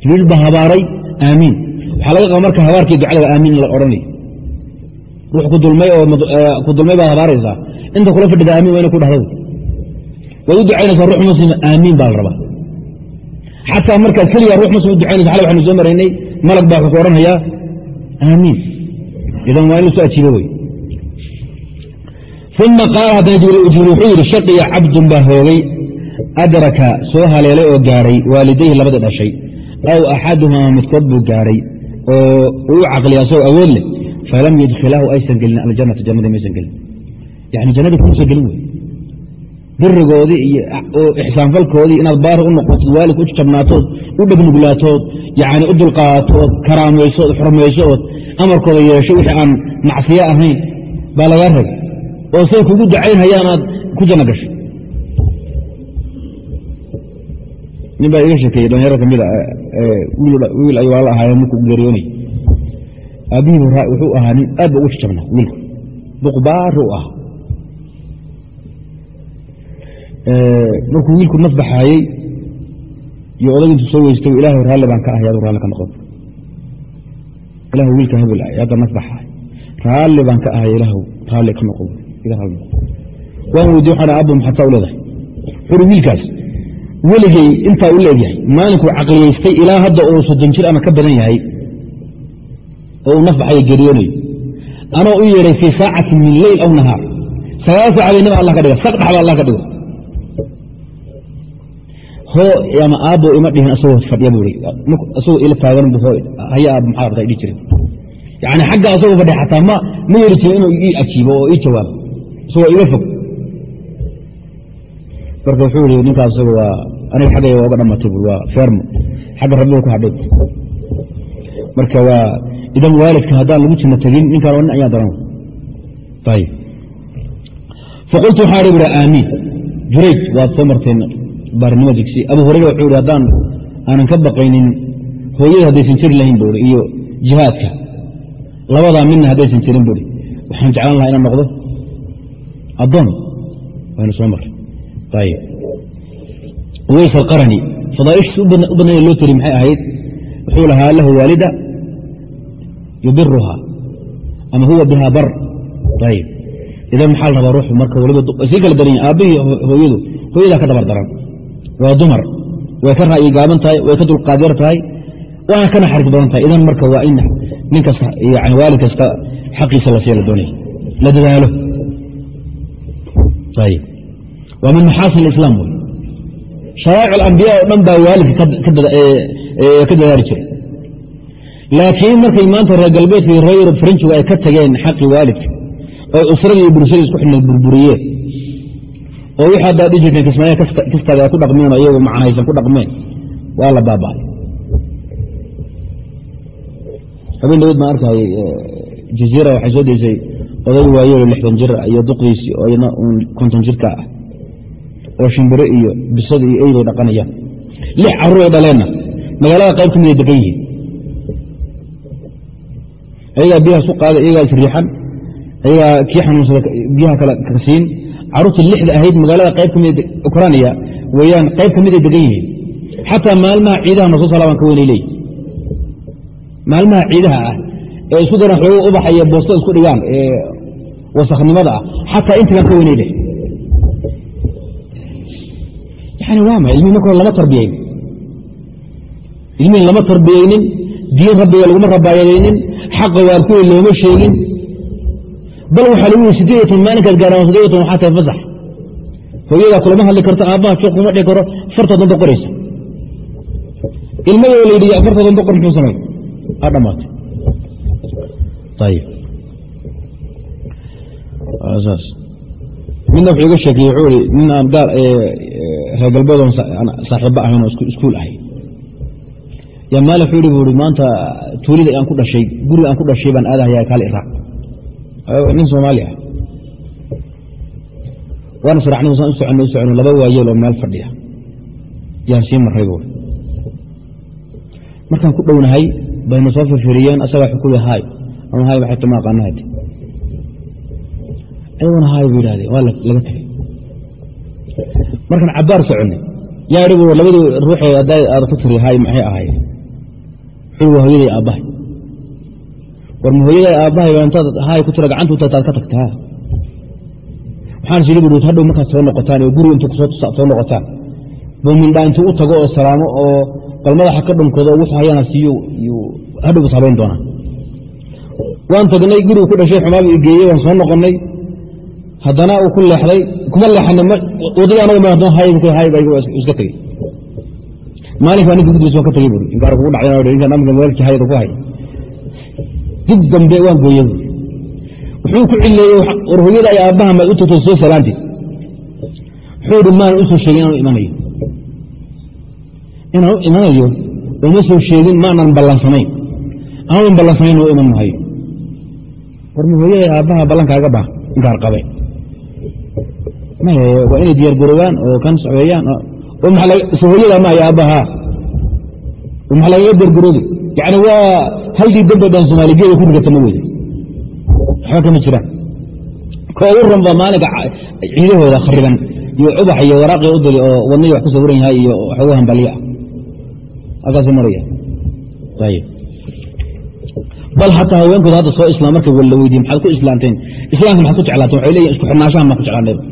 jibriil baa habaaray aamiin. Waxaa laga qaba marka habaarkii ducada aamiin in la odhanayo. Ruux ku dulmay baad habaaraysaa. Inta kula fadhida aamiin waa ina ku dhahdo waad u ducaynaysaa ruux muslima aamiin baa la rabaa xataa markaad keligaa ruux muslim u ducaynaysa xale waxaynu soo maraynay malag baa wuxuu ku odhanhayaa aamiin idan waa in la soo ajiibo wey uma qaala haddana jibriil wuxuu yidhi shaqiya cabdun baa hoogay adraka soo haleelay oo gaadhay waalidayhi labadii dhashay aw axaduhumaa midkood buu gaadhay oo uu caqliya asagoo awood leh falam yudkhilaahu aysan gelin aljanata jannadii maysan gelin yani jannadii kumasa gelin wey birigoodii iyo ixsaanfalkoodii inaad baari u noqotod waalidka u jabnaatood u dhegnuglaatood yani u dulqaatood karaamayso ood xurmayso ood amarkooda yeesho wixii aan macsiyo ahayn baa lagaa ragay oo say kugu ducaynhayaan aad ku janno gasho nin baa iga sheekeeyey dhalinyaro kamida wiil ay waala ahaayeen markuu geeriyoonay aabbihii wuxuu ahaa nin aad ba ugu jajabnaa wiilku duqbaari u markuu wiilku naf baxaayey iyo odag intuu soo weysto ilaahu raalli baan ka ahay adu raalli ka noqon. Ilahu wiilka ay hadda naf baxaay. Raalli baan ka ahay ilaahu raalli ka noqon. Iga raalli noqon. Waan weydiye waxaan abba maxaad saa u leedahay. Xuri wiilkaas weligay intaa u leegyahay maalinkuu caqliyaystay ilaa hadda uu soddon jir ama ka badan yahay oo uu naf baxayo geeriyoonayo. Anoo u yeedhay fii saacati min leyl aw nahaar. Sagaal saacadeennaba allah ka dhiga. Dhaxba allah ka dhigo hoo ama aabbo ima dhihin asagoo fadhiya buu isagoo ila taagan bu haya aab maxaa rabtaa idhi jiray yani xagga asagoo fadhiya xataa ma ma yeeri jirin inuu ii ajiibo oo ii jawaabo. Isagoo iga fog. Marka wuxuu yihi ninkaas isaga waa aniga xaggay oga dhamatay bu waa fermo xagga rabbiga ku hadhay. Marka waa idan waalidka haddaan lagu jinno tegin ninkaan waa nin ayaa daran. Ayib faqultu waxaa hi bui aamiin. Jurayj waad soo marteen baarinimo digsi abu hurayra wuxuu yihi haddaan aanan ka baqaynin hooyada haddaysan jiri lahayn buui iyo jihaadka labadaa midna haddaysan jirin buui waxaan jeclaan lahaa inaan noqdo addoon. Waynu soo marray. Ayib uways alqarani fadaaishtiis u badnaya loo tiri maxay ahayd? Wuxuu lahaa lahu waalida yubiruha ama huwa biha bar. Ayib idan maxaa la rabaa ruuxu marka waliba sii kala daran yahin aabbihii hooyadu hooyadaa ka dabar daran waa dumar way ka ra'yi gaaban tahay way ka dulqaadyar tahay waana ka naxariis badan tahay. Idan marka waa in nin kasta yani waalid kasta xaqiisa la siiya la la dadaalo. Ayib waa min maxaasin islaam wey. Sharaa'ic alambiya oo dhan baa waalidka ka dadaari jiray. Laakiin markay maanta reer galbeedka iyo reer yurub farinjigu ay ka tageen xaqii waalidka oy usradii iyo bulshadii isku xidhna burburiyeen oo wixii haddaa dhihi jirteen kismaayo kastaaga ay ku dhaqmeen oo iyagu macnaysan ku dhaqmeen waa la baaba'ay. Habeen dhaweed baan arkayay jaziira waxay soo deysay oday waayeelo lixdan jir iyo duqdiisii oo iyadna uun konton jirka ah oo shimbiro iyo bisada iyo eyday dhaqanayaan. Lix carruur ay dhaleenna magaalada qayb ka mid ay degan yihiin. Ayagaa biyaha su qaada iyagaa isriixan ayagaa kii xanuunsada biyaha kale kasiin carruurtii lixda ahayd magaalada qayb ka mid ukraniya weyaan qayb ka mid ay degan yihiin. Xataa maalmaha ciidaha nasoo salaaban ka weynay maalmaha ciidaha ah ee isku daran xoogo ubaxa iyo boosta isku dhigaan ee wasakhnimada ah xataa intigan ka weynay leh yani waa ma ilmihi marka hore lama tarbiyaynin. Ilmihi lama tarbiyaynin diin rabbiga laguma rabaayadaynin xaqa waarkuwe looma sheegin bal waxaa lagu yihi sideed iyo toban maalinkaad gaaraan sideed iyo toban waxaa tahay fasax hooyadaa kulama hadli karto aabbaha fiiq kuma dhihi karo fartood danta qoraysa ilmadoo la yidhi afartood danta qor muxuu samay aa dhammaatay ayib saas midna wuxuu iga sheekeyey wuxuu ihi nin aan gaal reer galbeed oon saaxiibba ahayn oo iskuul ahay yaa maali wuxuu ihi bu i maanta tuulida aan ku dhashay guriga aan ku dhashay baan aadahaya kaale iraac nin soomaali ah waan israacnay saan u soconay u soconay laba waayeel oo meel fadhiya. Yaan sii marray buui markaan ku dhownahay bayna soo firfiriyeen asagaa wuxuu ku yihi hay ama hay waxay tama aqaana hadi ayaguna haay bu yidhahdeen waa laga tegay markaan cabaar soconay yaa ihi bu labadii ruuxee aad ku tiri haay maxay ahaayeen? Wuxuu waa hooyaday aabbahay war ma hooyaday aabbahay baa intaad ku tira gacanta u tagtaad ka tagtaa. Waxaan is bu hadhow markaad soo noqotaan oo guriga intuu soo noqotaan. Buu intuu u tago oo salaamo oo bal madaxa ka dhunkoodo oo wuxuu hayana siiyo hadhow bas habayn doonaa waan tagnay gurigu ku dhashay xumaaba i waan soo noqonnay. Haddana uu ku leexday kuma leexana waddadii anagu ma hadan hay hay iska tegey. Maalinkaa ninka guddiis waan ka tegey buri inkaar kugu dhacday ninkan amka magaalkii hayada ku hay dib dambe waan buri wuxuu ku cileeyey war hooyada ay aabbaha maad u tagto soo salaanti. Wuxuu ihi maanan u soo sheegin inaan imanayo. Inaan u imanayo uma soo sheegin maanan ballansanayn aanan ballansanayn oo iman mahayo war ma hooyada aabbaha ballankaaga bah inkaar qabe. Waa inay diyaar garowaan oo kan soceeyaan hooyada maayo aabbaha maxaa lagaga diyaargaroobi yani waa haldii dambe dhan soomaaligeeda ku rigata ma weyda waxba kama jiraan koo u ranba maalinka ciidahooda khariban iyo cubax iyo waraaqii u dili oo wadnadii wax ku sawiran yahay iyo waxoogu hambaliya ah halkaasu maraya bal xataa haweenkooda hadda soo islaam markay walla weydiye maxaad ku islaamteen islaamka maxaad ku jeclaateen waxay leeyihiin isku xidhnaanshaha maa ku jeclaanayba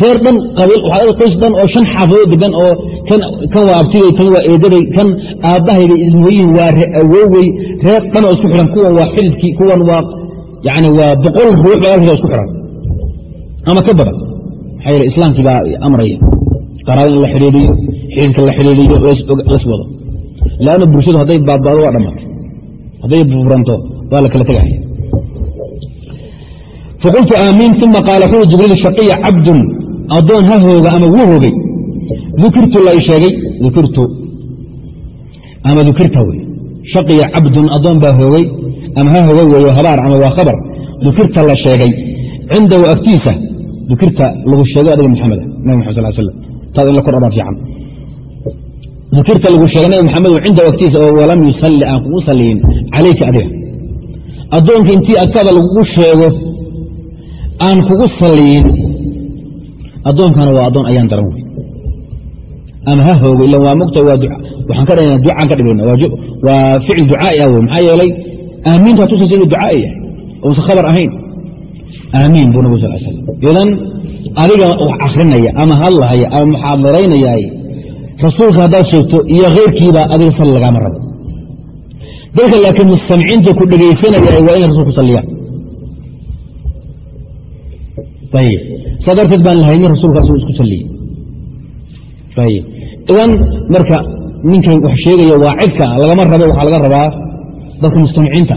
reer dhan qabiil waxaa qoys dhan oo shan xaafadood degan oo kan waa abtigay kan waa eedaday kan aabbahayga ismooyihin waa awowey reer dhan oo isku xidhan kuwan waa xididkii kuwan waa yani waa boqol ruux baa alkaas isku xidhan ama ka badan. Maxaa yeele islaamkii baa amraya. Qaraabo in la xidhiidhiyo xididka la xidhiidhiyo las wado. Leanna bulshadu hadday baabado waa dhammaatay hadday furanto waa la kala tegaya faqultu aamiin uma qaala wuxuu jibriil shaqiya cabdun addoon ha hooga ama wuu hoogay ukirtu la sheegay ukirtu ama ukirta wey shaqiya cabdun addoon baa hoogay ama ha hoogay weeyo habaar ama waa khabar dukirta la sheegay cindahu agtiisa dukirta lagu sheegay adiga maxameda nabi maxad sal slam taad in la kor dhabaa fiican dukirta lagu sheegay nabi maxamedu cindahu agtiisa oo walam yusalli aan kugu saliyin calayka adiga addoonka intii agtaada lagugu sheego aan kugu saliyin addoonkana waa addoon ayaan daran wey ama ha hoogo ila waa mogta waxaan ka dhigana ducaan ka dhigayna waa ficil ducaai ah wey maxaa yeelay aamiinta tusaysa inuu ducaai yahay. Uusa khabar ahayn. Aamiin buu nabig sal slam idan adiga wax akrinaya ama hadlahaya ama muxaadaraynayay rasuulka haddaad sheegto iyo khayrkiiba adiga sal lagaama rabo. Dadka laakiin mustamiciinta ku dhegaysanaya waa inay rasul ku saliyaan ayib saa darteed baan lahaynin rasuulkaas uu isku saliyey ayib idan marka ninkan wax sheegaya waa cidka lagama rabo waxaa laga rabaa dadka mustamiciinta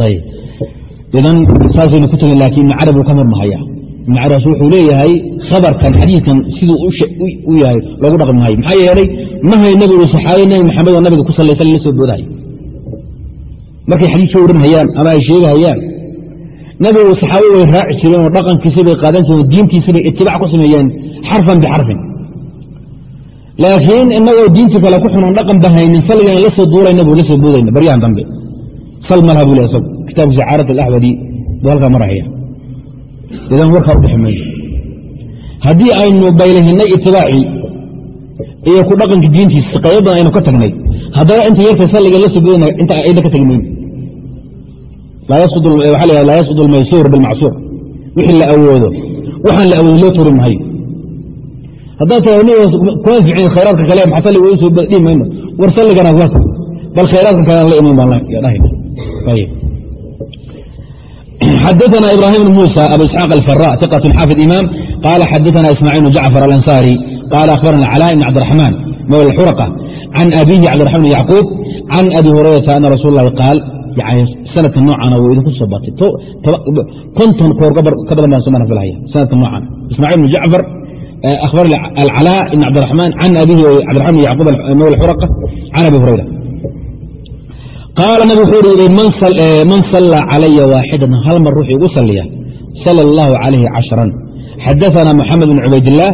ah ayib idan saasaynu ku tegin laakiin ibn carab ka murmahaya ibn carabs wuxuu leeyahay khabarkan xadiidkan siduu u yahay loogu dhaqmi maxaa yeelay mahay nabigu saxaabe nabi maxamed oo nabiga ku sallaysan la soo boodahay markay xadiid ka warinhayaan ama ay sheegahayaan nabigu saxaabe way raaci jireen oo dhaqankiisi bay qaadan jireen oo diintiisi bay itibaac ku sameeyeen xarfan bixarfin laakiin inagoo diintii kale ku xunan dhaqan bahaynin salligana la soo duulayna buu la soo boodayna baryahan dambe. Sal malha buu le isagu kitaabka sacaarat alaxwadi buu halkaa marahaya idan warkaa u dhex mayno haddii aynu baylahinay itibaacii iyo ku dhaqanka diintiisa qaybo badan aynu ka tagnay haddana inta yarta salliga la soo inta ayna ka tagi mayno laa yasqud almaysuur bilmacsuur. Wixii la awoodo waxaan la awoodo loo turi mahayo haddaad taa kuma ficin khayraadka kale maxaa salliga u soo dhihi mayno war salligana wad bal khayraadka kale la iman baan dhahayna ayib xadaثna [CLEARS THROAT] ibrahim bn muسى abu isxaaq alfara ثiqة xaafid imam qala xadaثna ismاعيل بن jacfar alanصarي qala akhbarana cلاء بn cabdiرaحman mawla اxurقة can abihi cabdiرaحman بn yacquub can abi hurayrata ana rasul اlahi qaal yani sanadka noocana wuu idinku soo batay konton koor ka badan baan soo marafilhaya sanadka noocan ismاعيل بn jacfar akhbar alcلاء بn cabdiرaحman can abihi cabdiرaحman بn yacquub mawla اxurقة can abi hurayra qaala nabig wuxuu ihi man sallى calaya waaxidatan hal mar ruux igu saliya sala اllahu calayhi cashran xadaثana moxamed bn cubaydillaah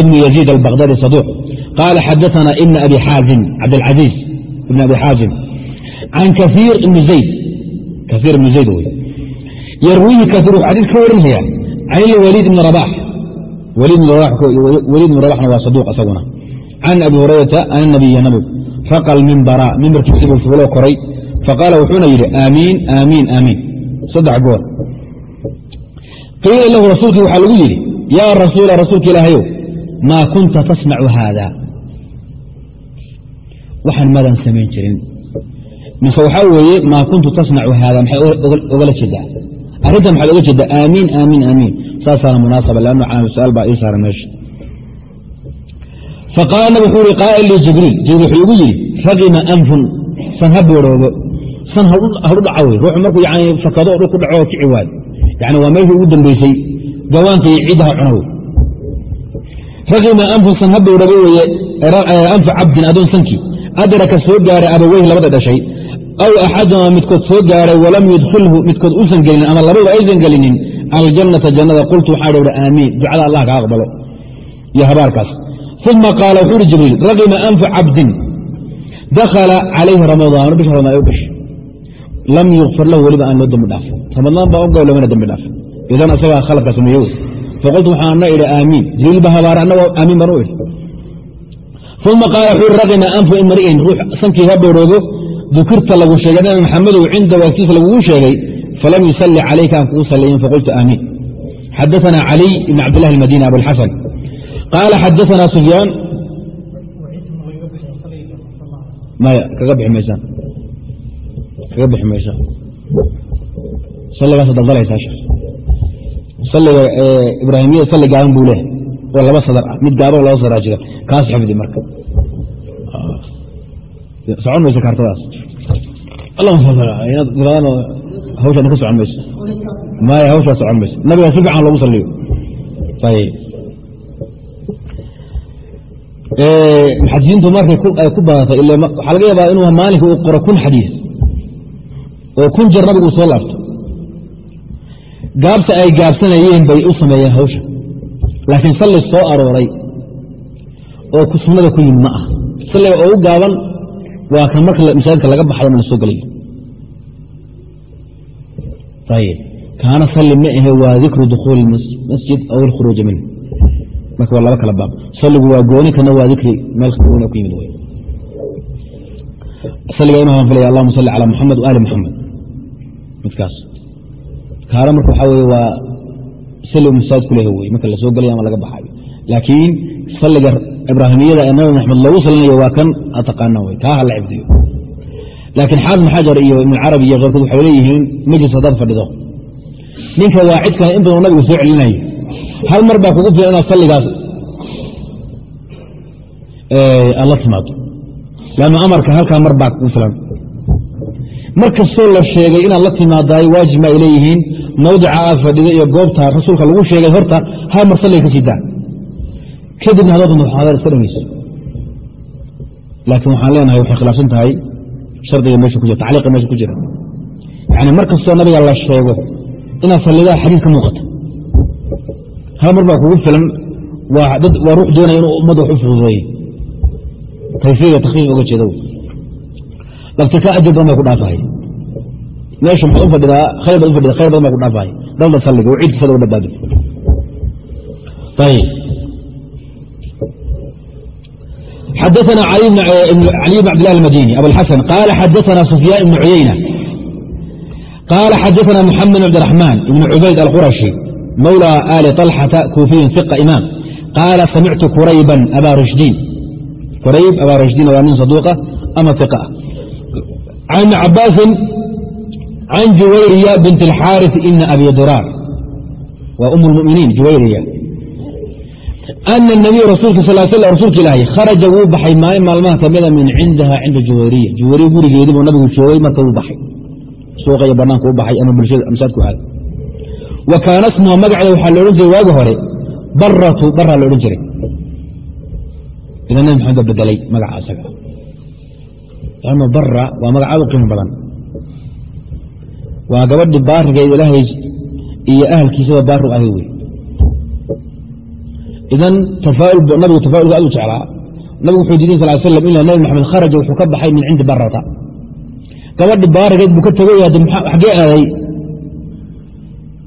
ibn yaziid albakhdadi saduuq qaala xadaثana ibn abi xaazim cabdاlcaziiz ibn abi xaazim can kaiir ibn zayd kaiir ibn zayd wey yarwiihi kaiir xadiis ka warinaya can ilwaliid ibni rabax waliid ibn rabaxna waa saduuq isaguna. Can abi hurayrata ana nabiya nabigu raqa almimbara mimbarkiisa buu fuuloo koray faqaala wuxuuna yidhi aamiin aamiin aamiin. Saddex goor. Qiila lahu rasuulkii waxaa lagu yidhi yaa rasuula rasuulka ilaahayow maa kunta tasnacu haada? Waxaan madan samayn jirin. Mise waxaa weeye maa kuntu tasnacu haada maxay ogala jeedaa arrintan maxaad oga jeedaa aamiin aamiin aamiin saasaana munaasaba lanno calaamad su'aal baa ii saaran meesha. Faqaala nabig wuxuu ihi qaa'il lii jibriil. Jibriil wuxuu igu yidhi raqima anfun san ha boorhoobo san hadhu dhaca wey ruuxu markuu yani fakado dhul ku dhaco kici waayo yani waa meeshii ugu dambaysay gawaanka iyo ciiddaha cuna wey raqima anfun san ha boorhoobo weeye anfu cabdin adoon sankii. Adraka soo gaaray abaweyh labada dhashay. Aw axaduma midkood soo gaaray walam yudkhilhu midkood uusan gelinin ama labadu aysan gelinin aljannata jannada qultu waxaa dhi aamiin ducada allah ka aqbalo iyo habaarkaas uma qaala wuxuu uhi jibriil raqima anfu cabdin dakhala calayhi ramadaanu bisha ramadaan u gashay lam yukfar lahu weliba aan loo dembi dhaafo ramadaan baa ogow loomana dembi dhaafo idan isagaa khaladka sameeye wey faqultu waxaana idhi aamiin jibriil ba habaara annagoo aamiin baan u idhi uma qaala wuxuu uhi raqima anfu imri'in ruux sankii ha booroobo dukirta lagu sheegay nabi maxamedow cinda waagtiisa lagugu sheegay falam yusalli calayka aan kugu salliyin faqultu aamiin xadaana caliy ibn cabdillahi almadini abualxasan qaala xadaana sufyaan maya kaga bixi maysaan kaga bixi maysaan salligaas daldalaysaa sheekh salliga ibraahimiyada salli gaaban buu leehay oo laba sadar ah mid gaaban oo laba sadaraa jira kaas xifdi marka socon mayso kaartadaas hawshaa ka socon mayso. Maya hawshaa socon mayso. Nabiga si fiican loogu saliyo muxadisiintu markay ku badatay waxaa laga yaabaa inuu maalinka uu qoro kun xadiis oo kun jeer nabigu uu soo laabto. Gaabta ay gaabsanayeen bay u sameeyeen hawsha. Laakiin salli soo arooray oo sunnada ku yimid ma ah salliga oo u gaaban waa kan marka masaajidka laga baxayo ma la soo gelayo kaana salli ma ahe waa dikru dukhuuli masjid aw ilkhuruuji minh marka waa laba kala baab salligu waa gooni kana waa dikri meel gooni ku yimid wey salliga imaam filaya allahuma salli calaa muxamed waali muxamed midkaas kaana marka waxaa weye waa salligu masaajid ku wey marka la soo ama laga baxayo laakiin salliga ibraahimiyada ee nabi maxamed loogu salinayo waa kan aad taqaana wey kaa ha la xifdiyo laakiin xaafid xajar iyo ibn carabi iyo keyrkood waxay leeyihiin majlis haddaad fadhido ninka waacidkana in badan nabigu soo celinayo hal mar baa kugu filan inaad salligaas aad la timaado lannu amarka halkaa mar baa kugu filan mar la sheegay inaad la timaadaay waajib ma ay leeyihiin mawdica aad fadhido iyo goobta rasuulka lagu sheegay horta hal mar salliga ka sii kadibna hadoo danta waxaadaad iska dhegeyso laakiin waxaan leenahay waxay khilaafsan tahay shardiga meesha ku jira tacliiqa meesha ku jira. Yani mar kastoo nabiga la sheego inaad sallidaa xadiis ka muuqata hal mar baa kugu filan waa ruux doonaya inuu ummadda wax u fududeeyo. Taysiiriya takfiif oga jeeda lafti ka ajir badan baa ku dhaafahay meesha maxaad u fadhidaa khayr baad u khayr badan baa ku dhaafahay dalda salliga oo ciidka sada u badbaado xadaثna عlي بن cبd لله الmadيني abuالxasن qال xadaثna سفyاn بن عuyeyنة qال xadaثna محamed بن cبدالرحمن بن cubayd الqرشي mولى آli طلحة كوفiyin ثقة imاm qاala samictu qurayba abا rشhdin qurayb abا rشhdin waa nin صaduuqة ama ثiقة ah can iبn cabاasi can juwayriya bint الxاariث ibn abi duraar waa um الmؤminiin juwayriya ana nabiy rasuulka sal rasuulka ilaahay kharaja wuu baxay maalin maalmaha kamida min cindaha cinda juwayriya juwayriya gurigeedii buu nabigu joogay marka wuu baxay suuqa iyo banaanka u baxay ama bulshada masaadku aad wa kaana smuha magaceeda waxaa la odhan jiray waagi hore baratu baraa la odhan jiray idan nabi maxamed baa bedelay magaca isaga lano bara waa magac aad u qiimo badan waa gabadhi baarigeed ilaahay iyo ahalkiisaba baari ahay wey idan nabigu tafaaulka aad u jeclaa nabigu wuxuu diiday sal slam ila nabi maxamed kharaja wuxuu ka baxay min cindi barata. Gabadhi baarigeed buu ka tegay xaggee aaday?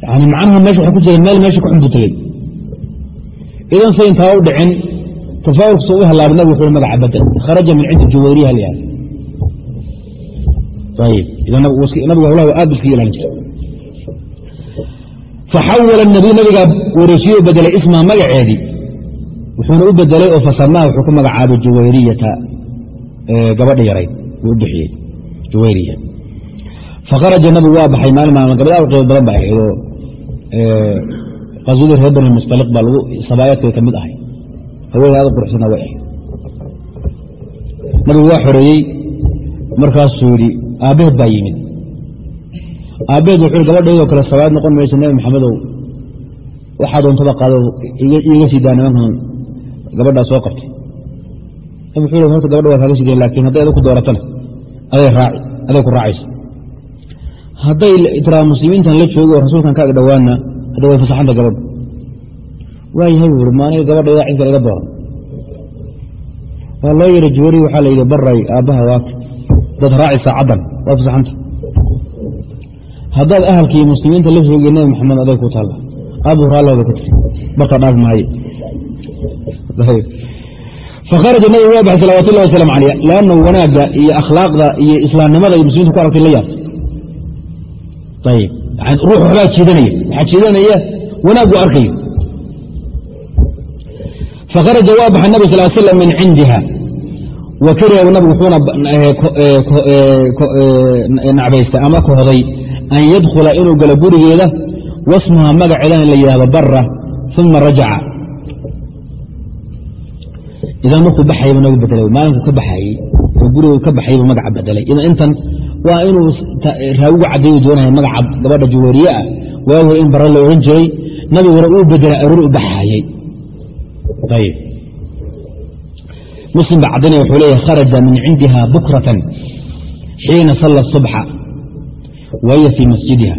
Yani macnaha meesha waxa ku jira meel meesha ku xunbu tegey idan say intaa u dhicin tafaawulkasa u halaabay nabig wuxuu magaca badel kharaja min cindi juwayriha la yihahda ayib idan nabigu hawlaha aad bu iska ilaalin jira faxawala nabiy nabigaa wareejiye u bedelay ismaa magaceedii wuxuuna u bedelay oo fasadnaha wuxuu ku magacaabay juwayriyata gabadha yarayd wuu u bixiyey juwayriya fakharaja nabigu waa baxay maalin maalma gabadh aad qiimo badan ba ahaydoo qaswadii reer bani mustaliq baa lagu sabaayaadkay ka ahay haweeney aad u quruxsana way ahayd nabigu waa xoreeyey markaasuu yidhi aabbaheed baa yimid aabbaheed wuxuu gabadhaydoo kale sabaayad noqon mayso nebi maxamedow waxaa doontaba qaado iiga sii daa nimankan gabadhaa soo qabtay. Wuxuu horta gabadha waa kaaga sideen laakiin hadday adag ku dooratana aday ku raacaysa hadday tiraa muslimiintan la joogo oo rasuulkan kaaga dhowaana hadda way fasaxanta gabadhu. Waayahay buu i maaniga gabadhayda cid kale iga dooran. Waa loo yeray juwari waxaa la yidhi baray aabbaha waata dad raaci saacaddan waa fasaxanta haddaad ahalkii muslimiinta la joogiy nebi maxamed aday ku taalla. Aabuu raallooda ku tiri. Bartaa dhaaf maaye fakharaja nabigu waa baxay salawat ullahi wasalam caleyh lanna wanaagga iyo akhlaaqda iyo islaamnimada iyo muslimiinta ku aragtay la yaab. Ayib ruux waxbaa jiidanaya. Waxaa jiidanaya wanaaggu arkayo. Fakharaja waa baxay nabig sal slam min cindiha. Wa kariha nabigu wuxuuna nacbaystay ama kohday an yadkhula inuu galo gurigeeda wasmaha magaceeda in la yidhahdo bara uma rajaca. Idan markuu baxayba nagu bedelay maalinku ka baxayey oo gurigu ka baxaybu magaca bedelay intan waa inuu raawigu caddayu doonaya magaca gabadha juwariye ah. Waagu in bara la odhan jiray nabiguna uu bedelay aroor u baxayey ayib. Muslim baa caddaynaya wuxuu leeyahy kharaja min cindiha bukratan xiina salla subxa wahiya fii masjidiha.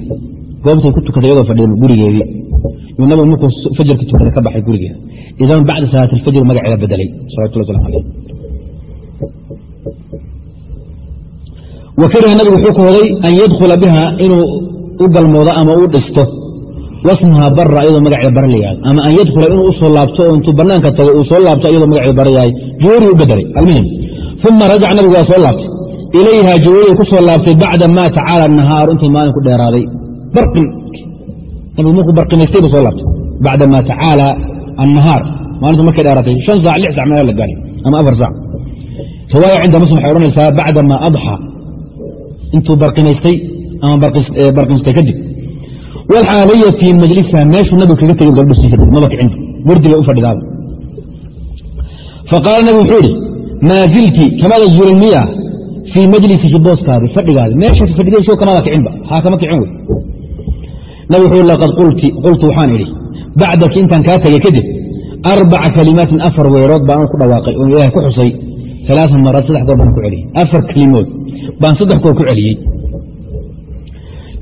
Goobtay ku tukatay iyadoo fadhiya gurigeedii yuu nabigu markuu fajarka tukaday ka baxay gurigeeda idan bacda salaat alfajr magaceeda bedelay salawatullah waslamu alayh wa kariha nabigu wuxuu kohday an yadkhula biha inuu u galmoodo ama u dhisto. Wasmaha bara iyadoo magaceeda bara layahdo ama an yadkhula inuu u soo laabto oo intuu banaanka tago uu soo laabto iyadoo magaceeda bara yahay juwari u bedelay almuhim. Uma rajac nabigu waa soo laabtay ilayha juwariya ku soo laabtay bacda ma tacaala nahaaru intay maalin ku dheeraaday nabigu markuu barqinaystay buu soo laabtay bacda ma tacaala annahaar maalintu markay dheeraatay shan sac lix sac meel la gaaray ama afar sac riwaaya cinda muslim waxay odhanaysaa bacda ma adxa intuu barqinaystay ama barqinstay kadib walxaaliya fii majlisiha meeshuu nabigu kaga tegay gabdhusii kadib maba kicinba wardiga u fadhidaaba faqaala nabigu wuxuu idhi maa zilti kamada zuulin fii majlisiki booskaadi fadhigaadi meeshaas fadhiday soo kamada kicinba haa kama kicin wey nabig wuxuu laqad qultu waxaan idhi bacdaki intaan kaa tegay kadib arbaca kalimaatin afar weerood baan ku dhawaaqay oo ilahay ku xusay alaaan maraad saddex goor baan ku celiyey afar kelimood baan saddex goor ku celiyey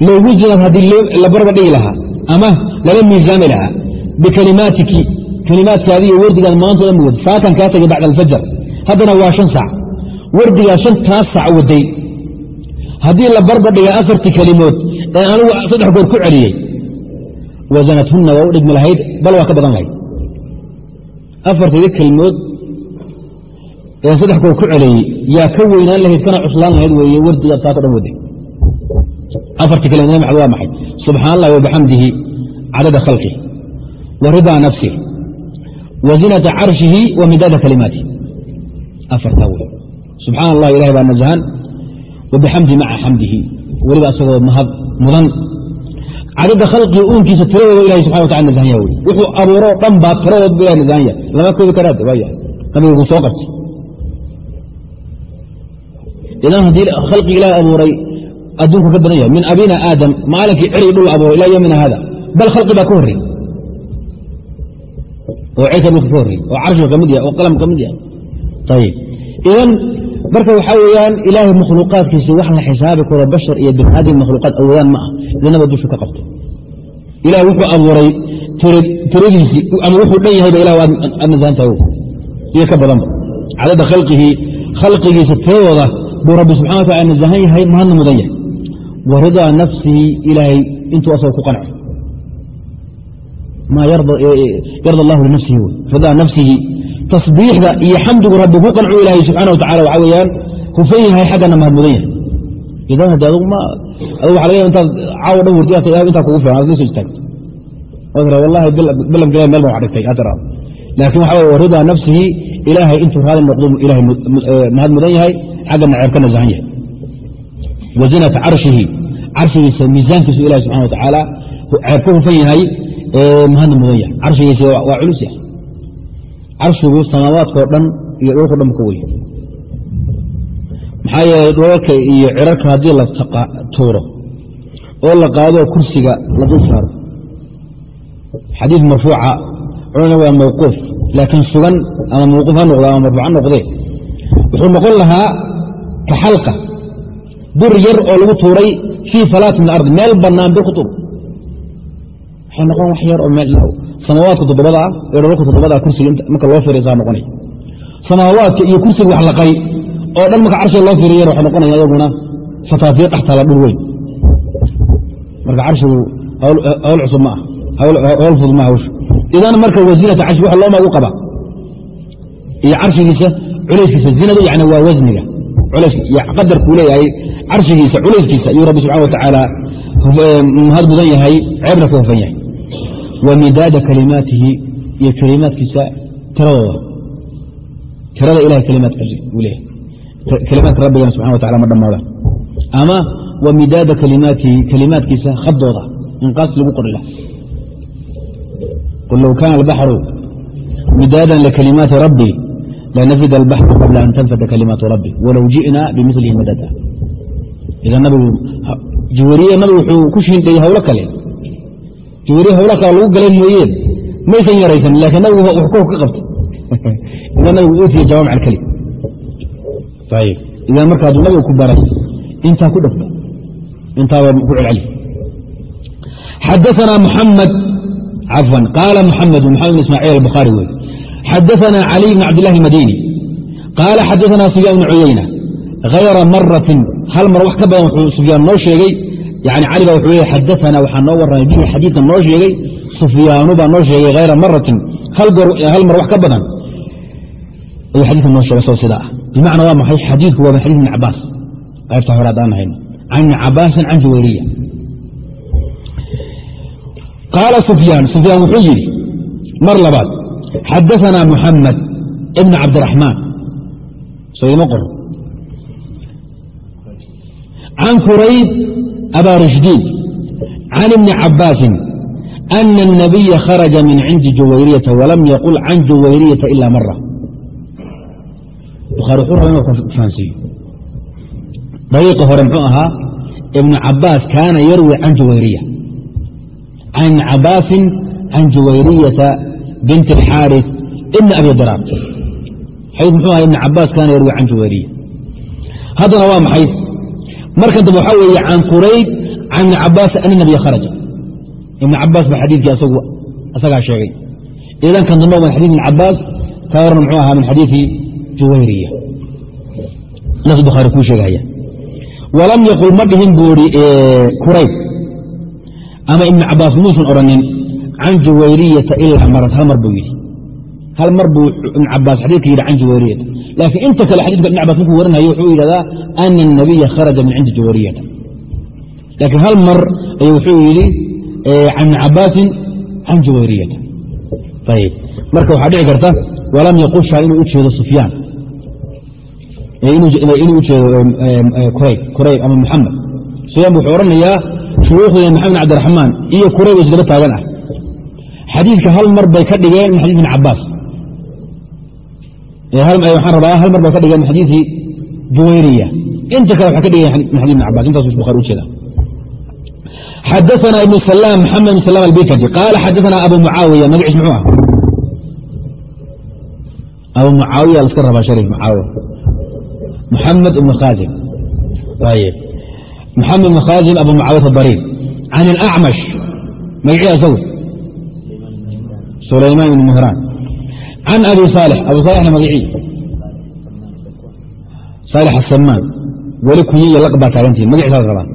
low wusinad haddii la barba dhigi lahaa ama lala miisaami lahaa bikalimaatiki kalimaadkaadi iyo wardigaad maantooda ma wad saakan kaa tegay bacda alfajar haddana waa shan sac wardigaa shantaas sac waday. Haddii la barba dhiga afartii kelimood ee anigu saddex goor ku celiyey wasanadhunna waa u dhigmi lahayd bal waa ka badan lahayd. Afartayda kelimood ee saddex goor ku celiyey yaa ka weynaan lahayd kana cuslaan lahayd weeye wardigaad saako dhan waday. Afartii kelimood maxamed waa maxay? Subxaan allahi wabixamdihi cadada khalqih wa ridaa nafsih wa zinata carshihi wa midaada kalimaatih afartaa wey subxaan allah ilahay baa nasahan wabixamdi maca xamdihi weliba asagoo mahad mudan. Cadada khalqii uunkiisa tiradooda ilahay subxana wa tacala nasahan yaha wey wuxuu abuuroo dhan baa tiradood bu ilahay nasahan yahay lama koobi karaad waaya nabiga wuu soo qabtay. Idan haddii khalqi ilahay abuuray adduunku ka badan yahay. Min abina aadam maalinkii ceri dhul abuuray ilaa yomina haada. Bal khalqi baa ka horrey oo cirka dhulka ka horrey oo carshiga ka mid yahay. Oo qalam ka mid yahay. Ayib idan marka waxaa weeyaan ilaahay makhluuqaadkiisi wax la xisaabi karo bashar iyo binaadin makhluuqaad awoodaan ma ah. Idanaba dushu ka qabto. Ilaah wuxuu abuuray tiradiisii ama wuxuu dhan yahayba ilah aad iyo ka badanba cadada khalqihi khalqigiisa tiradooda buu rabbi subxana wa tacala nasahan yahay mahadna mudan yahay. Wa ridaa nafsihi ilaahay intuu asaga ku qanco maa yarda allahu linafsihi ridaa nafsihi tasbiixda iyo xamdigu rabbi ku qancu ilaahay subxana wa tacala waxaa weeyaan hufan yahay xaggana mahadmudan yahay. Idan hadde adgu ma adgu waxa laga intaad caawo dhan wurdi intaa kugu filan ad la istaagto tira wallahi bilamka meel baan wax dhigtay aad tiraado waxa weye ridaa nafsihi ilaahay intuu raali noqdo ilahay mahad mudan yahay xaggana ceeb ka nasahan yahay. Wa carshihi carshigiisa miisaankiisu ilahi subxana wa tacaala ceeb ka hufan yahay mahadna mudan yahay. Carshigiisa waa culus yahay carshigu samaawaadkao dhan iyo dhulko dhan ka wey maxaa yeeley dholalka iyo cirarka haddii la tuuro oo la qaado kursiga la dul saaro. Xadiid marfuuca culana waa mawquuf laakiin sugan ama mawquuf ha noqda ama marfuuc ha noqdee. Wuxuu noqon lahaa ka xalqa bir yar oo lagu tuuray fii falaat min ardi meel bannaan bir ku tuur. Waxay noqon wax yar oo samaawaadka toddobada ah ee dholalka toddobada kursiga marka loo fiiraysaa noqonaya samaawaadka iyo kursiga wax laqay oo dhan marka carshiga loo fiiriyana waxay noqonaya iyaguna fataafiya dhaxtaala dhul weyn. Marka carshigu hawl cusub ma ah hawl fudud ma hawsha idan marka wasinata carshi wax loo magu qaba iyo carshigiisa culayskiisa zinadu yani waa wasniga qadarkuu leeyahay carshigiisa culayskiisa ayuu rabbi subxana wa tacaala mahad mudan yahay ceebna ka hufan yahay wa midaada kalimaatihi iyo kalimaadkiisa tiradooda tirada ilahay kalimaadkiisa uu leeyahay. Kalimaadka rabbigana subxana wa tacala ma dhammaadaan ama wa midaada kalimaatihi kalimaadkiisa khadooda inqaas lagu qori lah qul low kaana albaxru midaadan likalimaati rabbi lanafida albaxru qabla an tanfada kalimaatu rabbi walow ji'na bimilihi madada. Idan nabigu jawariye nabigu wuxuu ku shiindhayey hawlo kale gabari hawla kale lagu galan mooyeen. Maysan yaraysan lakiin nabigu w ka qabtay. [LAUGHS] Idaa nabigu utiya jawaamic alkalim idaa marka hadduu nabiga ku baray intaa ku dhafda intaaba ku celceli. Xadaana muxamad cafan qaala muxamedu maxamed bn ismaaciil albukhaari wey xadaana caliy bn cabdillahi madini qaala xadaana sufyaan bn cuyayna hayra maratin hal mar wax ka badan wuxuu sufyaan noo sheegay yani cali ba wuxuu leey xadaثana waxaa noo warramay bihi xadiidkan noo sheegay sufyaanu baa noo sheegay hayra maratin hal mar wax ka badan ayuu xadiidkan noo sheegay soo sidaa ah bimacna waa maxay xadiidku waa min xadis ibn cabaas qaybta hore haddaan hayno can ibni cabaasin can juwayriya qaala sufyaan sufyaan wuxuu yidhi mar labaad xadaثana muxamed ibn cabdiraxmaan soo ima qoro can kurayb aba rashdiin can ibni cabaasin ana الnabiya kharaja min cindi juwayriyata walam yaqul can juwayriyata ila mara bukhaari wuxuu raba inu fahansiiyo dariiqa hore muxuu ahaa ibnu cabaas kaana yarwi can juwayriya can ibni cabaasin can juwayriyata bint اlxaaris ibni abi diraar xadiis muxuu aha ibni cabaas kaana yarwi can juwayriya haddana waa maxay markan dambe waxaa weeye can qurayb can ibni cabaas ana nabiya kharaja. Ibni cabaas ba xadiikii isagaa sheegay. Idan kan dambe min xadii ibn cabaas ka horna muxuu ahaa min xadiii juwayriya. Nas bukhaari kuu sheegahaya walam yaqul ma dhihin buu ihi kurayb ama ibni cabaas muusan odhanin can juwayriyata ilaa marat hal mar buu yidhi hal mar buu ibn cabaas xadiidka yidhi can juwayriyata laakiin inta kale xadidka ibn cabaas markuu warinayo wuxuu yidhahdaa ana الnabiya kharaja min cindi juwayriyata laakiin hal mar ayuu wuxuu yidhi can ibni cabaasin can juwayriyata ayib marka waxaa dhici karta walam yaqusha inuu u sufyaan. Inuu u jeedo kurayb ama muxamed sufyaan bu wuxuu odhanayaa shuyuukhda maxamed cabdiraxmaan iyo kurayb isdaba taagan ah. Xadiidka hal mar bay ka dhigeen min xadis ibn cabaas waxaan rabaa hal mar baan ka dhigan xadiiii juwayriya. Inta kale waxaan ka dhigan maxdi ibn cabas intaas bukhari u jeeda ibn salaam maxamed ibn salaam albikadi qaala xadaana abu mucaawiya. Magaciis muxuu ah? Abu mucaawiya laska rabaa sharif mucaawiya. Muxamed ibn khaasim ayib muxamed ibn khaasim abu mucaawiya adariib can alacmash magaciisa isagu? Sulaymaan ibn muhraan can abi saalix abu saalixna magacii saalix asamaan weli kunye iyo laq baa taagantihin magaciisaas rabaa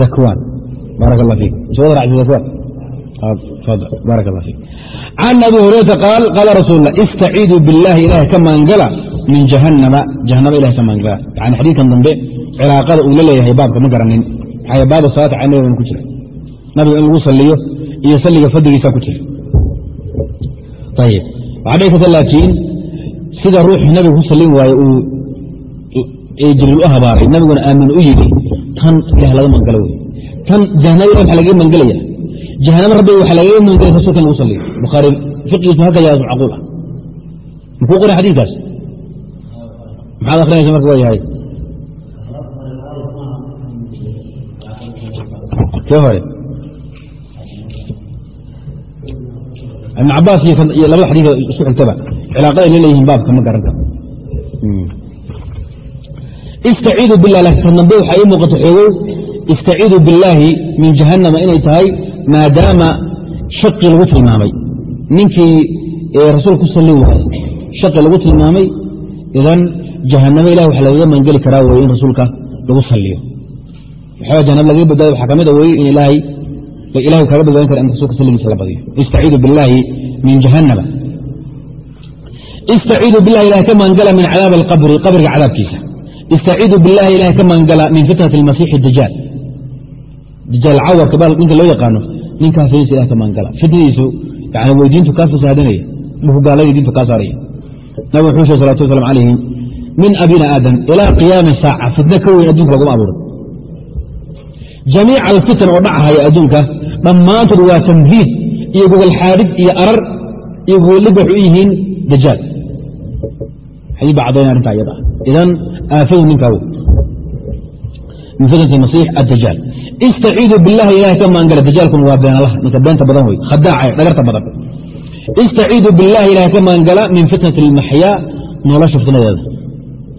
zakwaan baarak allah fiik soo wada racsi zakwaan barak allah fik can abi hurayrata qaal qaala rasuul istaciiduu biاllahi ilahay ka maangala min jahannama jahanaba ilahay ka maangala yani xadiidkan dambe cilaaqada uu la leeyahay baabka ma garanin maxaa baaba salaata cala nabiga ku jira nabiga in lagu saliyo iyo salliga fadligiisa ku jira waxaa karta laakiin sida ruuxii nabiga ku sallin waaye uu jibriil u habaaray nabiguna aamin u yidhi tan ilah laga mangalo wey tan jahanaba ilah waxa lagaga mangelaya jahanaba rabbi waxaa lagaga mangelaya in lagu saliyo bukhaari fiqigiisu halka yaa macquul ah makuu qoray xadiidkaas maxaad akrinaysa marka waa yahay kee hore ibn cabaas iyo labada xadiid isku xigtaba cilaaqaday la leeyihiin baabka ma garan karo istaciidu bilah laakiin dambe waxaa ii muuqata xoogow istaciidu billaahi min jahannama inay tahay maadaama shaqii lagu tilmaamay. Ninkii rasuul ku sallin waaye shaqi lagu tilmaamay idan jahanamo ilah waxa lagaga mangeli karaa weye in rasuulka lagu salliyo. Waxyaaba jahanaba lagaga badbaado waxaa ka mid a weye in ilaahay ilahay kaga badbaadin kara in rasulka salligiisa la badiyo. Istaciidu billaahi min jahannama. Istaciidu billahi ilahay ka maangala min cadaab alqabri qabriga cadaabkiisa. Istaciidu billahi ilahay ka maangala min fitnati almasiixi dajaal dajaal cawarka bal ninka loo yaqaano ninkaa ilahay ka maangala. Fitnadiisu yani way diintu kaa fasaadanaya dhulkugaaladii diintu kaa saaraya. Nabig wuxuu sheg salawatu wasalam calayhim min abina aadam ilaa qiyaami saaca fitno ka weyn adduunka laguma abuuray jamiica alfitan oo dhachaya adduunka dhammaantood waa tamhiid iyo gogol xaadhid iyo arar iyo gogoldhig waxu yihiin dajaal. Xadii baa caddaynaya arrinta iyada ah idan aafadu ninkaa w min fitnati masiix addajaal. Istaciidu billahi ilahay ka maangala dajaalkuna waa beenalaha. Ninka beenta badan wey. Khadaaca dhagarta badan. Istaciidu billahi ilahay ka maangala min fitnati almaxyaa nolosha fitnadeeda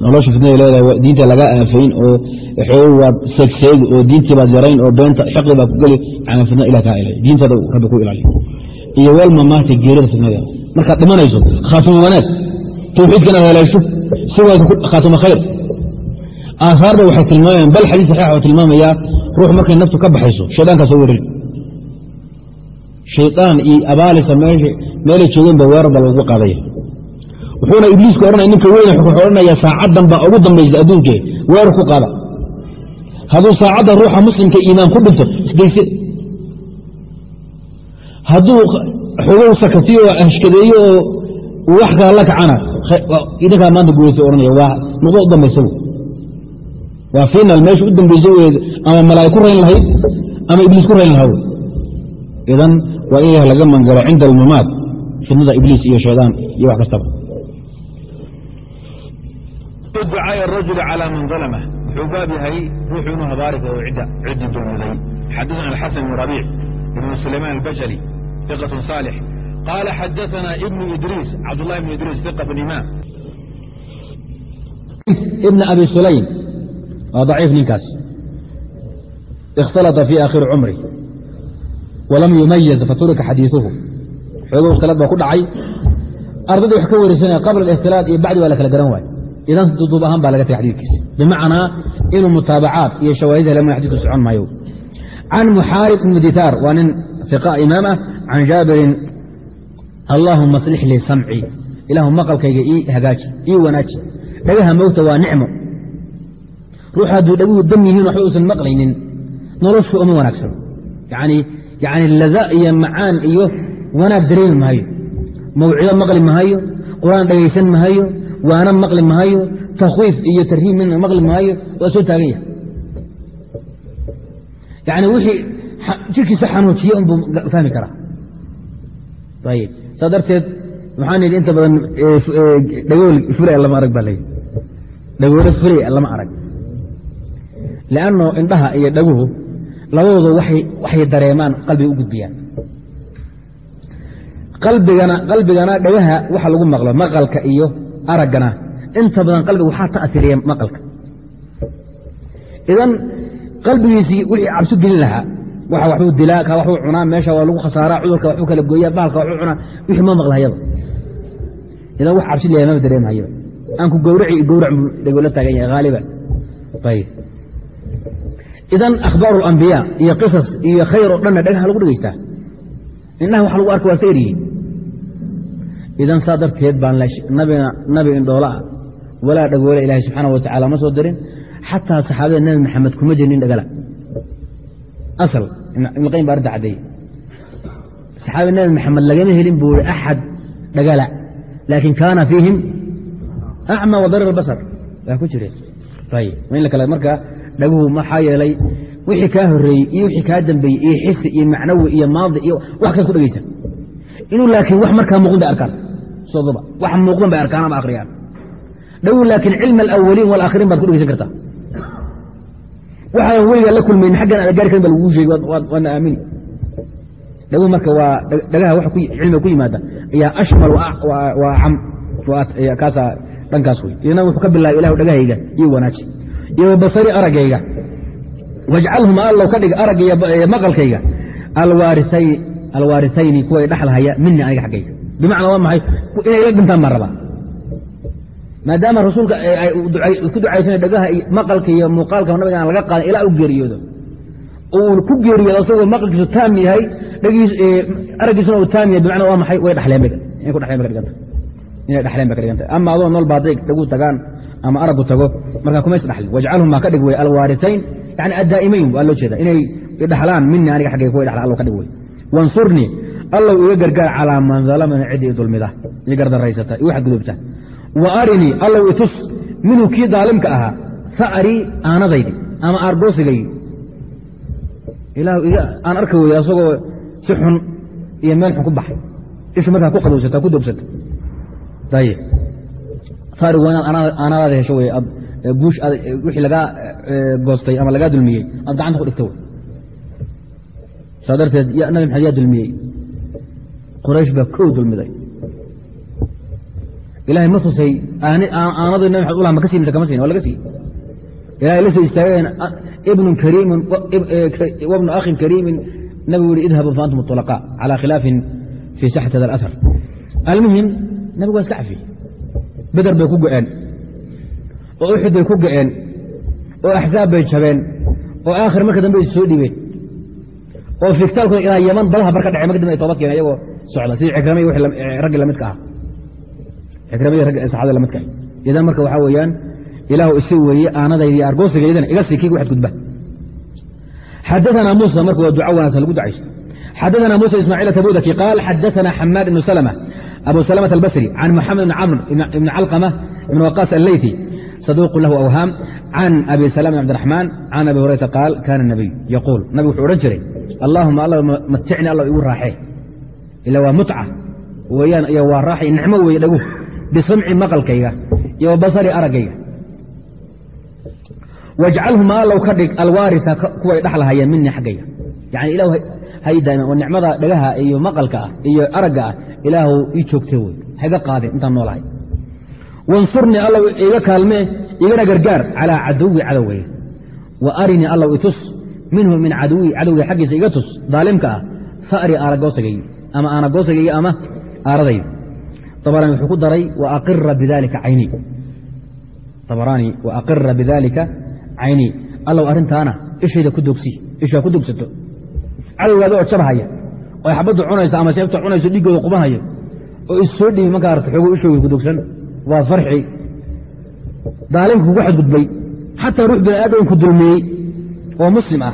nolosha fitnada leedahay diinta laga aafayn oo xoog waad seegseegi oo diintii baad yarayn oo beenta shaqi baad ku geli ama fitna ilah kaa ilaaliy diintaada rabbi ku ilaaliyo. Iyo walmamaata geerida fitnadeeda markaad dhimanayso khaatimo wanaag tawxiidka inaad heleesho si waad khaatimo khayr. Aahaarba waxay tilmaamayaan bal xadiis saxiixa oo tilmaamayaa ruux markay naftu ka baxayso shaydaankaa soo weerari shaydaan iyo abaalisa meelay joogeen ba weerar ba lagu qaadaya wuxuuna ibliisku odhanaya ninka weyne wuxuu odhanaya saacaddan baa ugu dambaysa adduunkee weerar ku qaada hadduu saacadda ruuxa muslimka iimaan ku dhinto isdayse hadduu xogow sakatiyo oo ashkadeeyo oo wax kala la kacana idinkaa maanta guuraysa odhanaya waa nuqdo u dambaysa w waa final meesha u dambaysa wey ama malaa'ig ku rayn lahayd ama ibliis ku rayn lahaa wey. Idan waa in ilaah laga mangalo cinda almamaad fidnada ibliis iyo shaydaan iyo wax kastaba ducaay arajul calaa man dalama wuxuu baab yahay ruuxuu inuu habaari karo ciddii dulmiday xaddaana alxasan ibn rabiic ibnu sulaymaan albajali iqatun saalix. Qaala xadaana ibnu idriis cabdullahi ibnu idriis iqatun imaam ibn abi sulaym. Waa daciif ninkaas. Ikhtalata fii aakhiri cumri walam yumayaz faturika xadiiuhu xoogo ikhtilaad baa ku dhacay. Ardaddii wax ka warisanaya qabla alihtilaad iyo bacdi waa la kala garan waay idan duduub ahaan baa laga tagay xadiidkiisa bimacnaa inuu mutaabacaad iyo shawaahid helma xadidku socon maayo. Can muxaarib ibn ditaar waa nin iqa imaam ah can jaabirin allaahuma aslix lii samcii ilaahu maqalkayga ii hagaaji ii wanaaji dhagaha mowta waa nicmo. Ruux hadduu dhaguhu dam yihiin waxba uusan maqlaynin noloshu uma wanaagsano yani lada iyo macaan iyo wanaag dareemi mahayo mawcido maqli mahayo qur'aan dhagaysan mahayo waana maqli maayo takhwiif iyo tarhiib mina maqli maayo waa soo taagan yahay. Yani wixii jirkiisa xanuujiye unbuu fahmi karaa. Ayib saa darteed waxaan idhi inta badan dhagool fulay lama arag baa layidhi dhagoole fulay lama arag. Lianno indhaha iyo dhaguhu labadooda waxay dareemaan qalbiga u gudbiyaan. Qalbigana dhagaha waxa lagu maqlo maqalka iyo araggana inta badan qalbiga waxaa ta'asiriya maqalka. Idan qalbigiisii wixii cabsi gelin lahaa waxa waxbuu dilaa waxbuu cunaa meesha waa lagu khasaaraa cudurka waxbuu kala gooyaa bahalka waxbuu cunaa wixii ma maqlahayaba idan wax cabsi leeyahay maba dareemahayaba aan ku gowraci gowrac buu dhagola taagan yahay haaliban ayib. Idan akhbaaru alambiyaa iyo qisas iyo khayr oo dhanna dhagaha lagu dhegaystaa indhaha waxa lagu arka waa iska eryihiin idan saa darteed baan nabi indhoolaa walaa dhagoole ilaahay subxaana wa tacala ma soo dirin. Xataa saxaabada nebi maxamed kuma jirin nin dhagala. Asal ibnulqayim baa arrinta saxaabada nebi maxamed lagama helin buu axad dhagala. Laakiin kaana fiihim acma wa albasar. Waa ku jireen. Ayib in la marka dhaguhu maxaa yeelay wixii kaa horreeyey iyo wixii kaa dambeeyey iyo xisi iyo macnawi iyo maadi iyo wax kaas ku dhegeysan inuu laakiin wax markaa muuqdan bay arkaan sodoba wax muuqdan bay arkaan ama akhriyaan. Dhagu laakiin cilm alawaliin walakhiriin baad ku dhegeysan kartaa. Waxaadan weligaa la kulmayn xaggan aada gaari karin ba laguu sheegi waadna aamini dhagu marka waa dhagaha wa cilmiga ku yimaada ayaa ashmal waa acam kaasaa dhankaas wey idna wuxuu ka bilaabay ilahu dhagahayga iyo wanaaji iyo basari araggayga wajcalhum allow ka dhig aragga maqalkayga. Alwaarisayni kuwa dhexlahaya mini aniga xaggayga bimacnaa waa maxay? Inay la dhintaan baan rabaa. Maadaama rasuulka ku ducaysana dhagaha maqalka iyo muuqaalka nabiga aan laga qaadan ilaa u geeriyoodo. Uu ku geeriyoodo asagoo maqalkiisu taam yahay araggiisuna uu taam yahay. Bimacnaa waa maxay? Way dhexleen inay ku dhexleen ba ka dhiganta. Ama adoo nool ba hadday dhagu tagaan ama araggu tago markaa kuma is dhexlin wajcalhum baa ka dhig wey alwaaritayn yani addaa'imayn waa loo jeeda inay idhaxlaan mini aniga xaggay kuwa idhaxlaan allow ka dhig wey wansurnii allow iga gargaar calaa man dalamani cidii idulmida i gardaraysata wax gudubta. Wa arinii allow itus minhu kii daalimka ahaa sa'rii aanadaydi ama aargoosigaydi ilaah aan arka wey asagoo si xun iyo meel xun ku baxay. Ishu markaa ku qabowsata ku dogsata ayib saarigu waa inaad aanadaada hesho wey guush wixii lagaa goostay ama lagaa dulmiyey aad gacanta ku dhigta wey saa darteed nabi maxamed yaa dulmiyey quraysh baa kow dulmiday. Ilahay ma tusay aanadii nabi maxamed ulaha ma ka siin kama siin waa laga siiy ilahay la soo istaageen ibnu kariimin wabnu akhin kariimin. Nabigu yihi idhabu fa antum ulaqaa calaa khilaafin fii saxati hada alar almuhim nabigu waa iska cafiy beder bay ku go'een oo uxud bay ku ga'een oo axsaab bay jabeen oo aakhir marka dambe is soo dhibeen oo fiigtaalkooda ilaa yaman badaha barka dhacey marka dambe ay toobad keen ayagoo socda sidii cikrama iyo raggii lamidka ah cikrama raggi saxaabada lamidka ah idan marka waxaa weeyaan ilaahu isi weeye aanadaydi argoosigaydana iga sii kiigu xadgudba xadaثna muسى marka waa duca wanaagsan lagu ducaysto xadaثna muسى ismاعيل تbudki qاal xadaثna xamaad بن سلمة أbو سلمة البصري عن محمد بن cمر بن علقمة بن وقاص الليثي صدوq له أwhاam عن أbي سلام بن عبدالرحمن عن أbي هuريرة قاal kاna النبي يقول nabig wuxuu odhan jiray اللaهuma alla maticni alla igu raaxee ila waa mutca. Weyaan iyo waa raaxay nicmo weeye dhagu. Bisamci maqalkayga iyo basari araggayga wajcalhuma allow ka dhig alwaarita kuway dhexlahayeen minii xaggayga yani ilah hay daaiman oo nicmada dhagaha iyo maqalka ah iyo aragga ah ilaahu ii joogtee wey haga qaadeen intaan noolahay. Wansurnii allow iga kaalmee igana gargaar calaa caduwi cadowgayga. Wa arinii allow itus minhu min caduwi cadowga xaggiisa iga tus daalimka ah fa'ri aaragoosagaygi ama aanagoosagaygi ama aaradaydi abaraani wuxuu ku daray waaqira bidalika caynii abaraani waaqira bidalika caynii allow arrintaana ishayda ku dogsi ishaa ku dogsato. Cadowgaada oo jabhaya oo xabaddu cunaysa ama seefta cunayso dhiiggooda qubanhayo oo is soo dhiibi markaa arta xoogo ishooga ku dogsan waa farxi. Daalimka kugu xadgudbay xataa ruux bini aadamku dulmiyey oo muslim ah.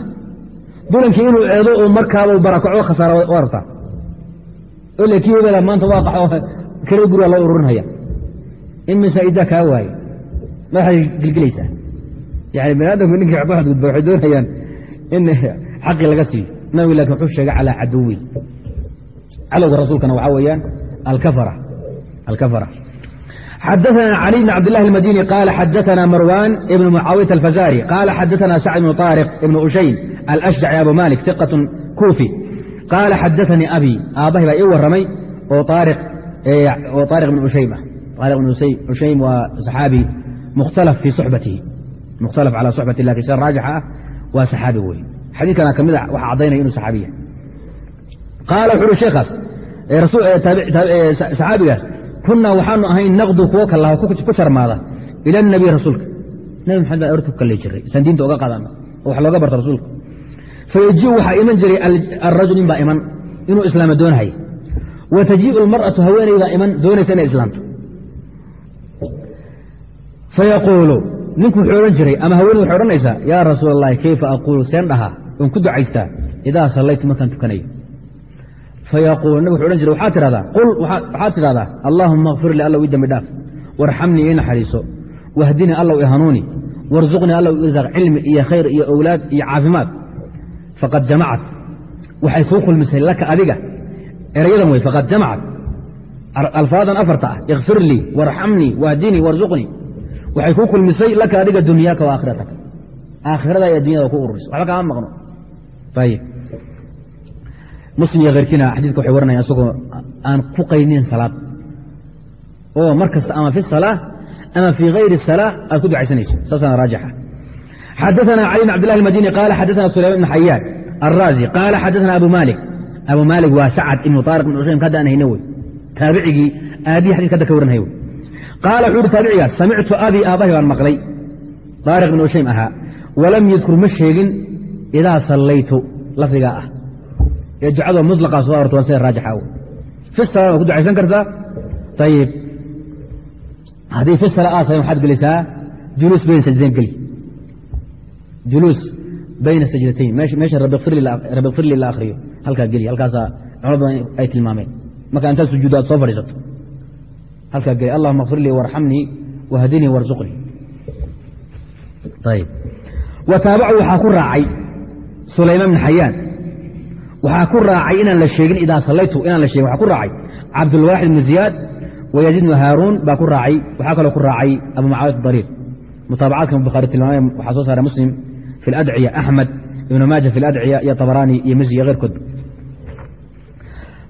Dulankii inuu eedo oo markaaba barakaco khasaara waa rabtaa ile kii hebela maanta waa qaxo kale guriga loo ururinhaya in masaa'idaa kaa waaye madaxaad gelgelaysaa yani bani aadamku ninkii ku xadgudba waxay doonayaan in xaqii laga siiyo nabigu lakin wuxuu sheegay calaa caduwi cadowga rasuulkana waxaa weeyaan alkafara alkafara xadaثna cali bn cabd الlahi الmadini qala xadaثna marwan ibn mucaawiyaة alfazari qala xadaثna sacd bn طاariq ibn ushayn alأshjaci abu malik ثiqaة kuufi qaala xadaanii abi aabbahay baa i waramay oo aariq bn ushayma aariq bn ushaym waa saxaabi mukhtalaf fii suxbatihi mukhtalaf calaa suxbatihi laakiin sida raajixa ah waa saxaabi wey xadiidkana ka mid a waxa caddaynaya inuu saxaabiya qaala wuxu uhi sheekaas saxaabigaas kunaa waxaanu ahayn naqdu kuwo kallaha ku jarmaada ila nabiy rasuulka nabi maxamed baa ortu jiray isaan diinta oga qaadana wax looga barta rasuulka fayajiu waxaa iman jiray arajul nin baa iman inuu islaama doonhay wa tajiibu almar'atu haweenayda iman doonaysa inay islaamto fayaquulu ninku wuxuu odhan jiray ama haweenaydu waxay odhanaysaa yaa rasuul allahi kayfa aquulu seen dhahaa oon ku ducaystaa idaa sallaytu markaan tukanayo fayaquul nabig wuxu odhan jiray waxaad tidhahdaa qul waxaad tidhahdaa allaahuma akfir lii allow ii dambi dhaaf warxamnii ii naxariiso wahdinii allow i hanuuni warsuqnii allow irsaaq cilmi iyo khayr iyo owlaad iyo caafimaad faqad jamacat waxay kuu kulmisay laka adiga. Erayadan wey faqad jamacat alfaadan afarta ah ikfir lii warxamnii wahdinii warsuqnii waxay kuu kulmisay laka adiga dunyaaka wa aakhirataka aakhirada iyo dunyada ku ururisay waxba kaama maqno. Ayib muslim iyo kheyrkiina xadiidka waxay waranayaan isagoo aan ku qaydnin salaad. Oo mar ama fi salaa ama fii hayri salaa aad ku ducaysanayso. Saasaana raajixa xadaثna cali bn abd lah اmadini qala xadaثna sulayman bn xayaan الraazi qaala xadaثna abu malik abu malik waa sacad ibnu طaariq bn ushaym hadda aan hayno wey taabicigii aabihi xadidka hadda ka waranhay wey qaala wuxuu uhi taabicigaas samictu abii aabahi baan maqlay طaariq bn ushaym ahaa walam yadkur ma sheegin idaa sallaytu lafdigaa ah ee ducada muطlaqaa soo arorta waa sida raajixa wey fi salaa waa ku ducaysan kartaa ayib haddii fi sala aad tahay waxaad gelisaa juluus bayna sajdayn geli juluus bayna sajdatayn meesha rabi kfir li la akhriyo halkaa geli halkaasaa culmo badan ay tilmaameen marka intaad sujuuddo aad soo fadhiisato halkaa geli allahuma kfir lii warxamnii wahdinii warsuqnii ayib wa taabacu waxaa ku raacay sulaymaan bn xayaan waxaa ku raacay inaan la sheegin idaa sallaytu inaan la sheegin waxaa ku raacay cabdulwaaxid bnu ziyaad wayaziid bnu haaruun baa ku raacay waxaa kaloo ku raacay abu mucaawiyat dariir mutaabacaadka bukhari tilmaamay waxaa soo saaray muslim fi اladciya axmed ibnu maaja fi اladciya iyo طabaraani iyo misi iyo keyrkood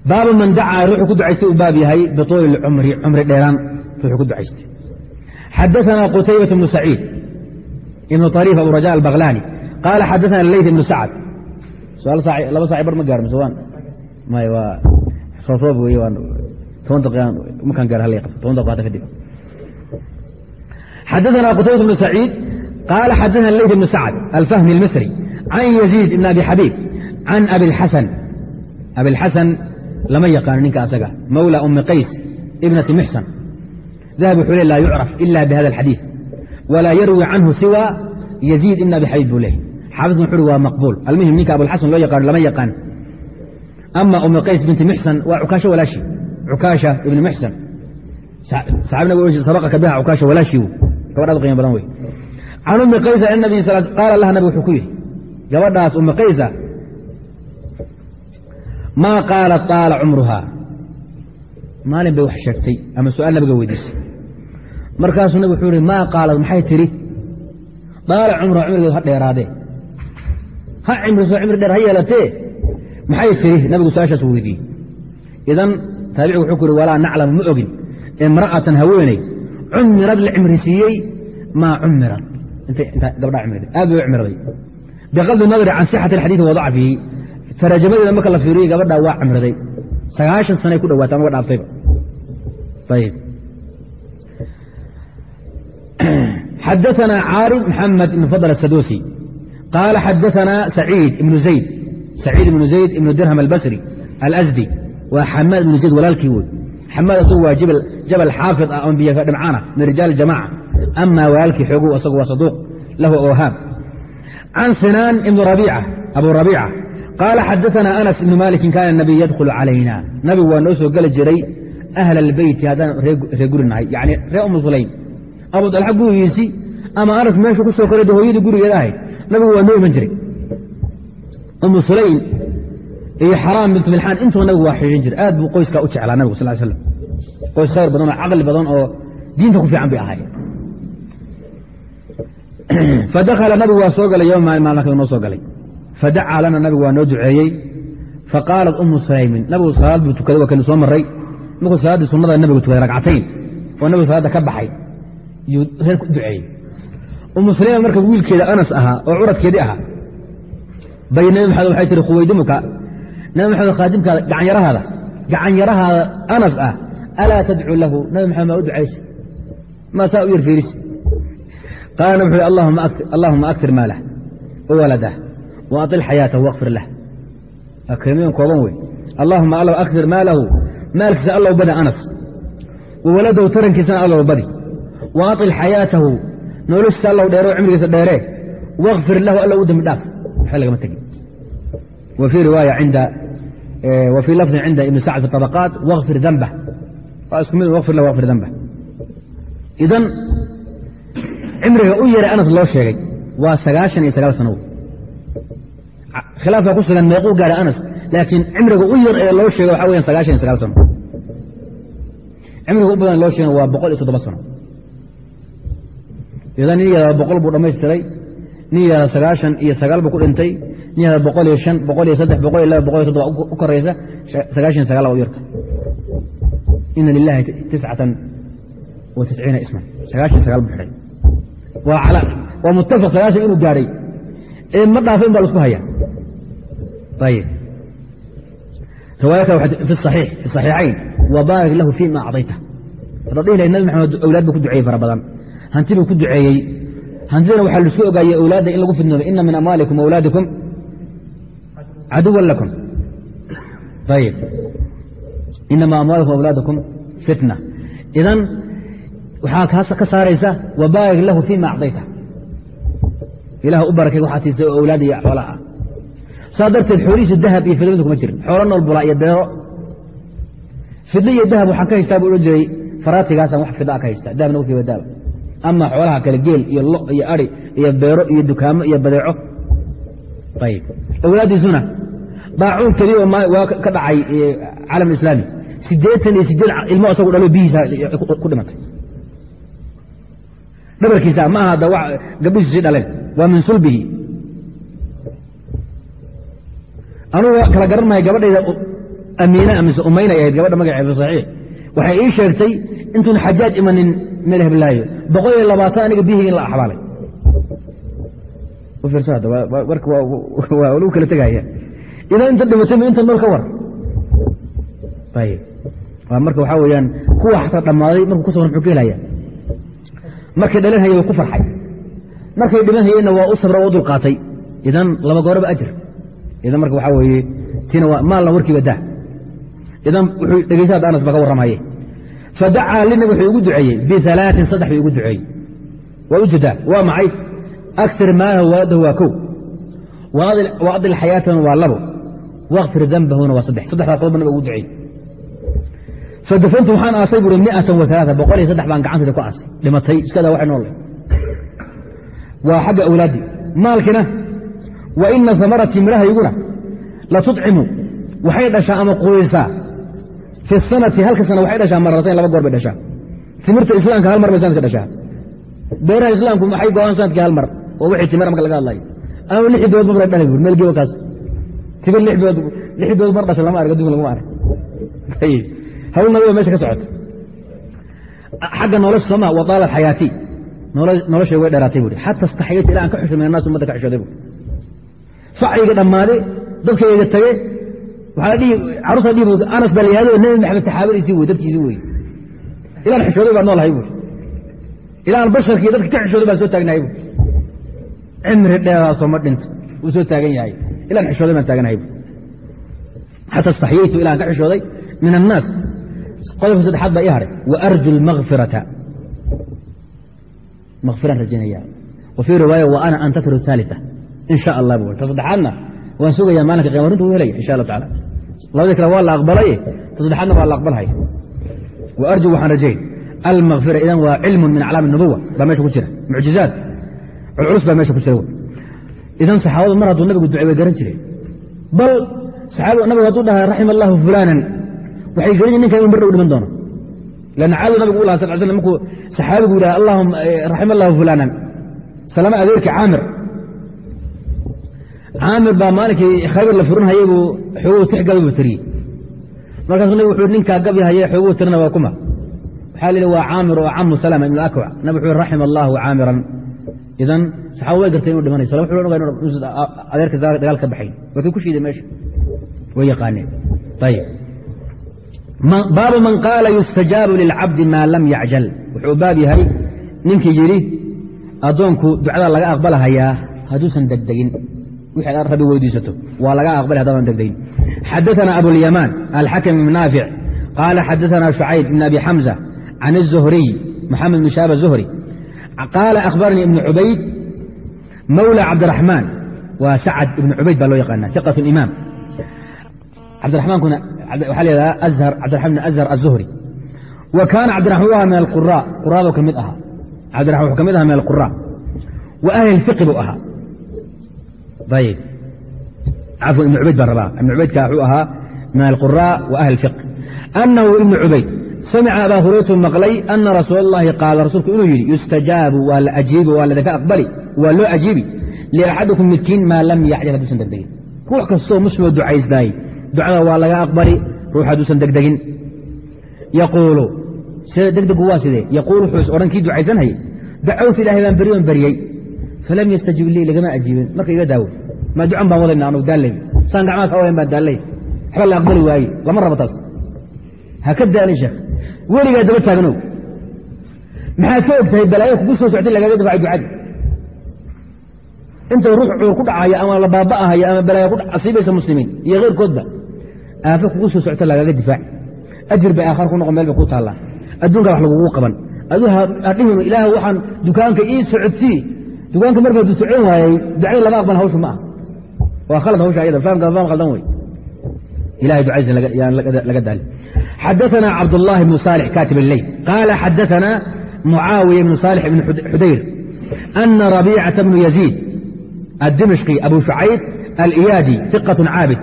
baabu man dacaa ruuxuu ku ducaystay uu baab yahay bituuli cumri cumri dheeraan ruuxuu ku ducaystay xadaثana qutaybaة bnu saciid ibnu طariif abu raja albakhlani qaala xadaثana leyt ibnu sacd laba saaci bar ma gaar mise waan may waa rooroob wey waan toban daqiiqan markaan gaar hal qabto toban daqiiqata kadib xadaثna qtaybaة بن سacيid qاala xadaثna leyt بن sacد alfahmi الmisri can يزيid بn abi xabiib can abi اlxasan abi اlxasan lama yaqaano ninka asaga mawlى umi qays ibnati mxsan dahab wuxuu le laa yucraf ila bhada الxadiiث walaa yarwi canhu siwa يزيid ibn abi xabiib buu leh xaafidkan wuxu uhi waa maqbuul almuhim ninka abuاlxasan loo yaqaano lama yaqaan ama umi qays binti mxsan waa cukaasho walaashi cukaasha ibn mxsan saxaabina sabaqaka biha cukaasha walaashiiw gabadhaad qiimo badan wey can ummi qaysa an nabi qaala laha nabig wuxuu ku yidhi gabadhaas ummi qaysa maa qaalat taala cumruhaa maalin bay wax sheegtay ama su'aal nabiga weydiisay. Markaasuu nabig wuxuu yihi maa qaalad maxay tidhi? Daala cumruhaa cumrigeedu ha dheeraadee. Ha cimriso cimri dheer ha yeelatee. Maxay tidhi? Nabigu su'aashaas weydiiyey. Idan taabicigu wuxuu ku yihi walaa naclamu ma ogin. Imra'atan haweeney cumirad la cimrisiiyey maa cumiran biqadri nadri can sixati alxadiidi wa dacfihi tarajamadeeda marka la fiiriyey gabadhaa waa cimriday sagaashan sanay ku dhawaata ama wa dhaaftayba xadaثna caarib maxamed ibn fadl asadusi qaala xadaثna saciid ibnu zayd saciid ibnu zayd ibnu dirham albasri alasdi waa xamaad ibnu zayd walaalkii wey xamaad isagu waa jabal xaafid ah on biyo dhimcaana min rijaal jamaca. Ama walaalkii xoogu isagu waa saduuq lahu awhaam can sinaan ibn abu rabiica qaala xadaثna anas ibnu malikin kaana nabiy yadkhulu calayna. Nabigu waa noo soo geli jiray ahla albeyti haddaan ree guri nahay yani ree umu sulaym. Abu dalxa gurigiisii ama anas meeshu ku soo koray hooyadii gurigeeda ahayd nabigu waa noo iman jiray iyo xaraam bintu milxaan intaba nabigu waa xidhiirin jiray aad buu qoyskaa u jeclaa nabigu sal slam qoys khayr badan oo caqli badan oo diinta ku fiican bay ahaayeen. [CLEARS THROAT] Fadakhala nabigu waa soo galay yoma maalin noo soo galay. Fadacaa lana nabigu waa noo duceeyey. Faqaalat umu sulaymin nabigu salaad buu tukaday waa kanu soo maray markuu salaaddii sunnada nabigu tukaday ragcatayn oo nabigu salaadda ka baxay yuu reer ku duceeyey. Umu sulayman marka wiilkeeda anas ahaa oo curadkeedii ahaa bay nabi maxamed waxay tihi khuwaydimuka nabi maxamed khaadimkaada gacanyarahaada gacanyarahaada anas ah alaa tadcuu lahu nabi maxamed maa u ducaysa maa saa u yar fiirisi qaala nab wuxu uhi allaahuma aktir maalah waladah wa aطil xayaatahu wakfir lah. Waa kelmadan kooban wey allahuma allow akir maalahu maalkiisa allow badi anas. Wa waladahu tarankiisana allow badi. Wa aطil xayaatahu noloshiisa allow dheero cimrigiisa dheeree wakfir lahu allow u dembi dhaaf. Waxba lagama tegin wa fii riwaaya cinda wa fii lafdin cinda ibni sacd fi طabaqaat wakfir danbah waa isku mid lahu wakfir danbah idan cimriga u yaray anas loo sheegay waa sagaashan iyo sagaal sano. Khilaafka ku sugan meequu gaadhay anas laakiin cimriga u yar ee loo sheegay waxa weyan sagaashan iyo sagaal sano. Cimriga u badan loo sheegay waa boqol iyo toddoba sano. Idan nin yahada boqol buu dhintay nin yahada boqol iyo shan boqol iyo saddex boqol iyo laba boqol iyo toddoba u koraysa sagaashan iyo sagaal u yarta ina lilahi tiscatan wa tisciina isman. Sagaashan sagaal buu xidhay waa muttafaq sagaashan inuu gaadhay ee ma dhaafin baa lasku haya ayib riwaaya fi saxiix fi saxiixayn. Wabaarik lahu fii ma acdayta. Haddaad dhihi lahayd nabi maxamed awlaad buu ku duceeyey fara badan. Hanti ku duceeyey. Hantidana waxaa la isku ogaayey awlaadda in lagu fidnoodo. Ina min amwaalikum awlaadikum caduwan lakum ayib inama amwaalikum awlaadakum fitna idan waxaa ka saaraysa wabaarik lahu fii ma acdayta ilah u barakay waxaa tiisa awlaad iyo xoola ah saa darteed xoolihiisu dahab iyo fidmadu kuma jirin xoolo nool iyo beero fidlo iyo dahab waxaan ka haystaa buu odhan jiray faraatigaasaan wax fidla ka haystaa dahabna wakiiba dahab ama xoolaha kale geel iyo lo iyo ari iyo beero iyo dukaamo iyo badeeco ayib awlaaddiisuna daacuun keliya ka dhacay calam islaami siddeetan iyo sideed ilmo isagu dhalo bihiisa ku dhimatay dhabarkiisa ma aha gabdhihiisu sii dhaleen waa min sulbihi anugu kala garan mahay gabadhayda amiina mise umaynay ahayd gabadha magaceeda saxiix waxay ii sheegtay intuun xajaaj imanin meel heblaayo boqol iyo labaatan aniga bihii in la axbaalay warka waa lagu kala tegaya idan inta dhimatay inta nool ka war. Marka waxaa weeyaan kuwa xataa dhammaaday markuu kusaban muxuu ka helaya markay dhalan hayay ku farxay. Markay dhiman hayeenna waa u sabra oo dulqaatay. Idan laba gooraba ajir. Idan marka waxaa weeye tina maalna warkiiba daa. Idan wuxuu dhegeysa hadda anas baa ka warramaye fadacaa linabi wuxuu igu duceeyey bialaatin saddex buu igu duceeyey. Waa u jeedaa waa maxay aksir maalahu waladahu waa kow. Wa adil xayaatahuna waa labo wakfir dambahuna waa saddex saddexdaa qodobba nabiga ugu duceeyey fadafantu waxaan aasay buuri miatan wa alaaa boqol iyo saddex baan gacantayda ku aasay dhimatay iskadaa waxay noolle waa xagga awlaaddii maalkina wa ina amaratii midhahayguna la tudcimu waxay dhashaa ama qurisaa fi sanati halka sana waxay dhashaa maratayn laba goor bay dhashaa timirta islaamka hal mar bay sanadka dhashaa beeraha islaamku maxay go'aan sannadkii hal mar oo wixii timir marka laga hadlayo ama lix bilood mamra dhalay buuri meel kaas timir lix bilood mar dhasha lama arg adduunka laguma arag. Hawl nadiba meesha ka socota. Xagga nolosha soo maha wa taalat xayaatii noloshay way dheeraatay buuri xata istaxyaytu ilaa aan ka xusho min annaas ummadda ka xishooday buuri facyiga dhammaaday dadkayga tage carruurta dhihi anas baa la yihahdo nebi maxamed saxaabadiisii wey dadkiisii wey ilaan xishooday baa noolahay buuri ilaan basharkii dadka ka xishooday baan soo taagnahay buuri cimri dheeraasoo ma dhinto wuu soo taagan yahay ilaan xishooday baan taaganahay xata istaxyaytu ilaan ka xishooday min annaas qodobka saddexaad baa ii hadhay wa arju lmakfirata makfiraan rajaynaya wa fii riwaaya wa ana antatiru haalita in sha allah bu ta saddexaadna waan sugayaa maalinka qiyama runta u helaya insha allah tacala labadii kale waa la aqbalaye ta saddexaadna waa la aqbalhaya wa arju waxaan rajayn almakfira idan waa cilmun min aclaami nubuwa baa meesha ku jira mucjizaad culculus baa meesha ku jira idan saxaabadu mar hadduu nabigu ducey way garan jireen. Bal saxaabadu nabigu hadduu dhahay raxima allahu fulaanan. Waxay garan yihiin ninkan inu mardhow dhiman doono. Lanna caadu nabigu u sal slam markuu saxaabigu yidhaha allahuma raxima allahu fulaanan. Salama adeerki caamir. Caamir baa maalinkii khaybar la furin hayay buu tix gabaybu tiriyey markaasuu nabig wuxuu ninkaa gabi haye xooguu tirina waa kuma. Waxaa la yidhi waa caamir oo camu salama ibnu akwac nabig wuxuu raxima allahu caamiran idan saxaaba way gartay inuu dhimanay sala wuxuu ogaa adeerka dagaal ka baxayn waa kii ku shiiday meesha way yaqaaneen ayib baabu man qaala yustajaabu lilcabdi maa lam yacjal wuxuu baab yahay ninkii yidhi addoonku ducada laga aqbalahayaa hadduusan degdegin wixii aad rabbi weydiisato waa laga aqbali haddaadan degdayn xadaثana abulyamaan alxakm ibn naafic qaala xadaثana shucayb ibn abi xamza can الzuhriy moxamed bn shaab الzuhri qaala akhbaranii ibnu cubayd mawla cabdiraxmaan waa sacad ibnu cubayd baa loo yaqaana iqat imaam cabdiramankuna waxaa laydhaha ahar cabdiraman bn azhar azuhri wa kaana cabdiraman u aha min alqura quradu ka mid ahaa cabdiraman wuxuu ka mid ahaa min alqura wa ahli fiqi buu ahaa ayb cafwan ibnu cubayd baan rabaa ibnu cubaydka wuxuu ahaa min alqura wa ahli fiq anahu ibnu cubayd samica abaa huraytu maqlay ana rasuul اllahi qaala rasuulku inuu yidhi yustajaabu waa la ajiibi waa ladaka aqbali waa loo ajiibi liaxadikum midkiin maa lam yacjal hadduusan degdegin ruux kastoo muslimoo ducaysdaay ducada waa laga aqbali ruux hadduusan degdegin yaquulu degdegu waa sidee yaquul wuxuu odhan kii ducaysanhay dacawtu ilahay baan beryoon beryey falam yastajib lii lagama ajiibin marka iga daawo maa ducan baan wadayna anugu daallay saan gacmaha ka wadayn baan daallay waxba la aqbali waaye lama rabo taas ha ka daalin sheekh. Weligaa daba taagnow maxaad ka og tahay balaayo kugu soo soctay lagaga dafacay ducadii? Inta ruux cuur ku dhacayo ama la baaba'ahayo ama balaayo asiibaysa muslimiin iyo keyrkoodba aafo kugu soo socto lagaga difaaci ajir bay aakhar ku noqon meel bay ku taallaa adduunka wax lagugu qaban. Aduu hadhihinu ilaah waxaan dukaanka ii socodsii dukaanka marka du socon waayey ducada lama aqbal hawsha ma ah waa khalad hawsha ayada fahamka fahm khaldan wey ilahay ducadiisa yaan laga daali xadaثana cabdالlahi bnu salix katib اleyl qaala xadaثana mucaawiya bnu salix bn xudayr ana rabiicata bnu yaziid الdimشقي أbو شhucayb الإyاdي ثقة cاabد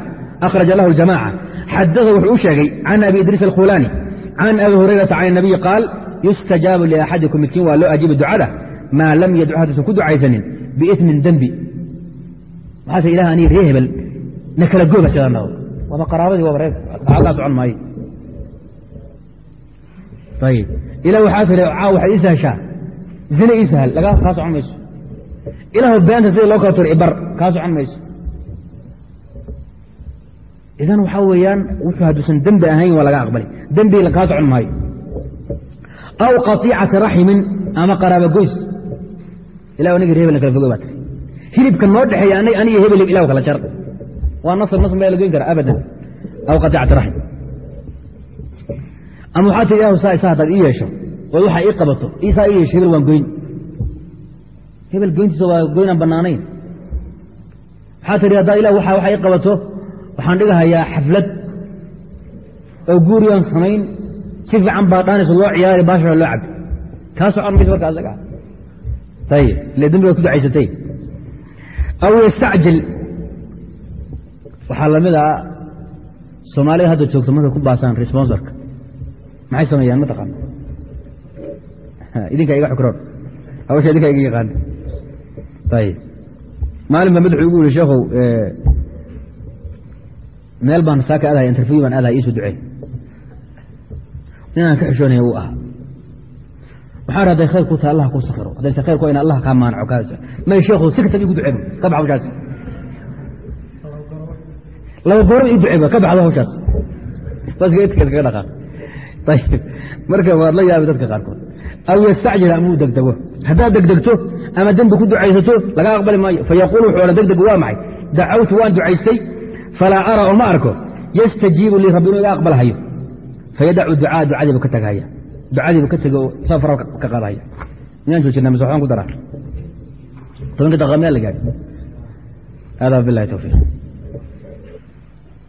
أkhرaجa lahu الجamاعة xadaثa wuxuu u sheegay can abi idriis الkhulاni can abi hurayرaةa can النabiي qaal يusتajaabu لأxadiكم midkiin waa loo ajiiba ducada maa lam yadcu hadduusan ku ducaysanin biإثmin dembi maxaa ilah ani ree hebel na kala gooba sidaa waaba qaraabadii waaba reer kaa socon maayo ayb ila waxaa caaw waxaad ii sahashaa. Zine ii sahal. Laga kaa socon mayso. Ilaahu beenta sida loo kala turo ibar kaa socon mayso. Idan waxaa weeyaan wuxuu hadduusan dembi ahayn waa laga aqbalay. Dembi kaa socon maayo. Aw qatiicati raximin ama qaraaba goys. Ilah aniga hebel na kala fogo baa tiri. Hilibka noo dhexeeya aniga hebel ilah kala jar waa nasr nasr ma la goyn kara abadan. Aw qatiicati raxim ama waxaa tii ilahu saa isaa haddaad ii yeesho ood waxaa ii qabato isaa ii yeesho hebel waan goyn. Hebel goyntiisa waa goynaan bannaanayn. Waxaa tihi haddaa ilah waxa waxa ii qabato waxaan dhigahayaa xaflad oo guuriyaan samayn si fiican baa dhaanaysa loo ciyaari baasha loo cabi kaa socon maysa marka asaga ayib ile dembigaad ku ducaysatay. Aw yastacjil waxaa la mid a soomaalida hadda joogto markay ku baasaan responsorka. Maxay sameeyaan? Ma taqaano [LAUGHS] idinkaa iga xukroon. Hawsha idinkaa iga yaqaana ayib maalin baa madaxu igu yihi sheekhow meel baan saaka adahay interview baan adahay iisu ducey ninaan ka xishoonaya wuu ahaa. Waxaan hadday khayr ku tahay allah ku sakiro haddayse khayr ku in allah kaa maanaco kaa may sheekhu si kastaba igu duceebo ka bax laba ii duceebo ka baxdo hawshaas. Baska iskaga dhaqaaq. Ayib marka waad la yaabay dadka qaarkood. Aw yastacjil ama uu degdego. Haddaad degdegto ama dembi ku ducaysato laga aqbali maayo. Fayaquul wuxuu odhan degdegu waa maxay? Dacawtu waan ducaystay falaa ara oo arko. Yastajiibu lii rabbi inuu iga aqbalhayo. Fayadacu ducaa ducadiibu ka tagahaya ducadiibu ka tego safara ka qaadahaya miyaan joojina mise waxbaan ku daraa. Tobanka miyaa la gaadhi. Hada bilahi towfiiq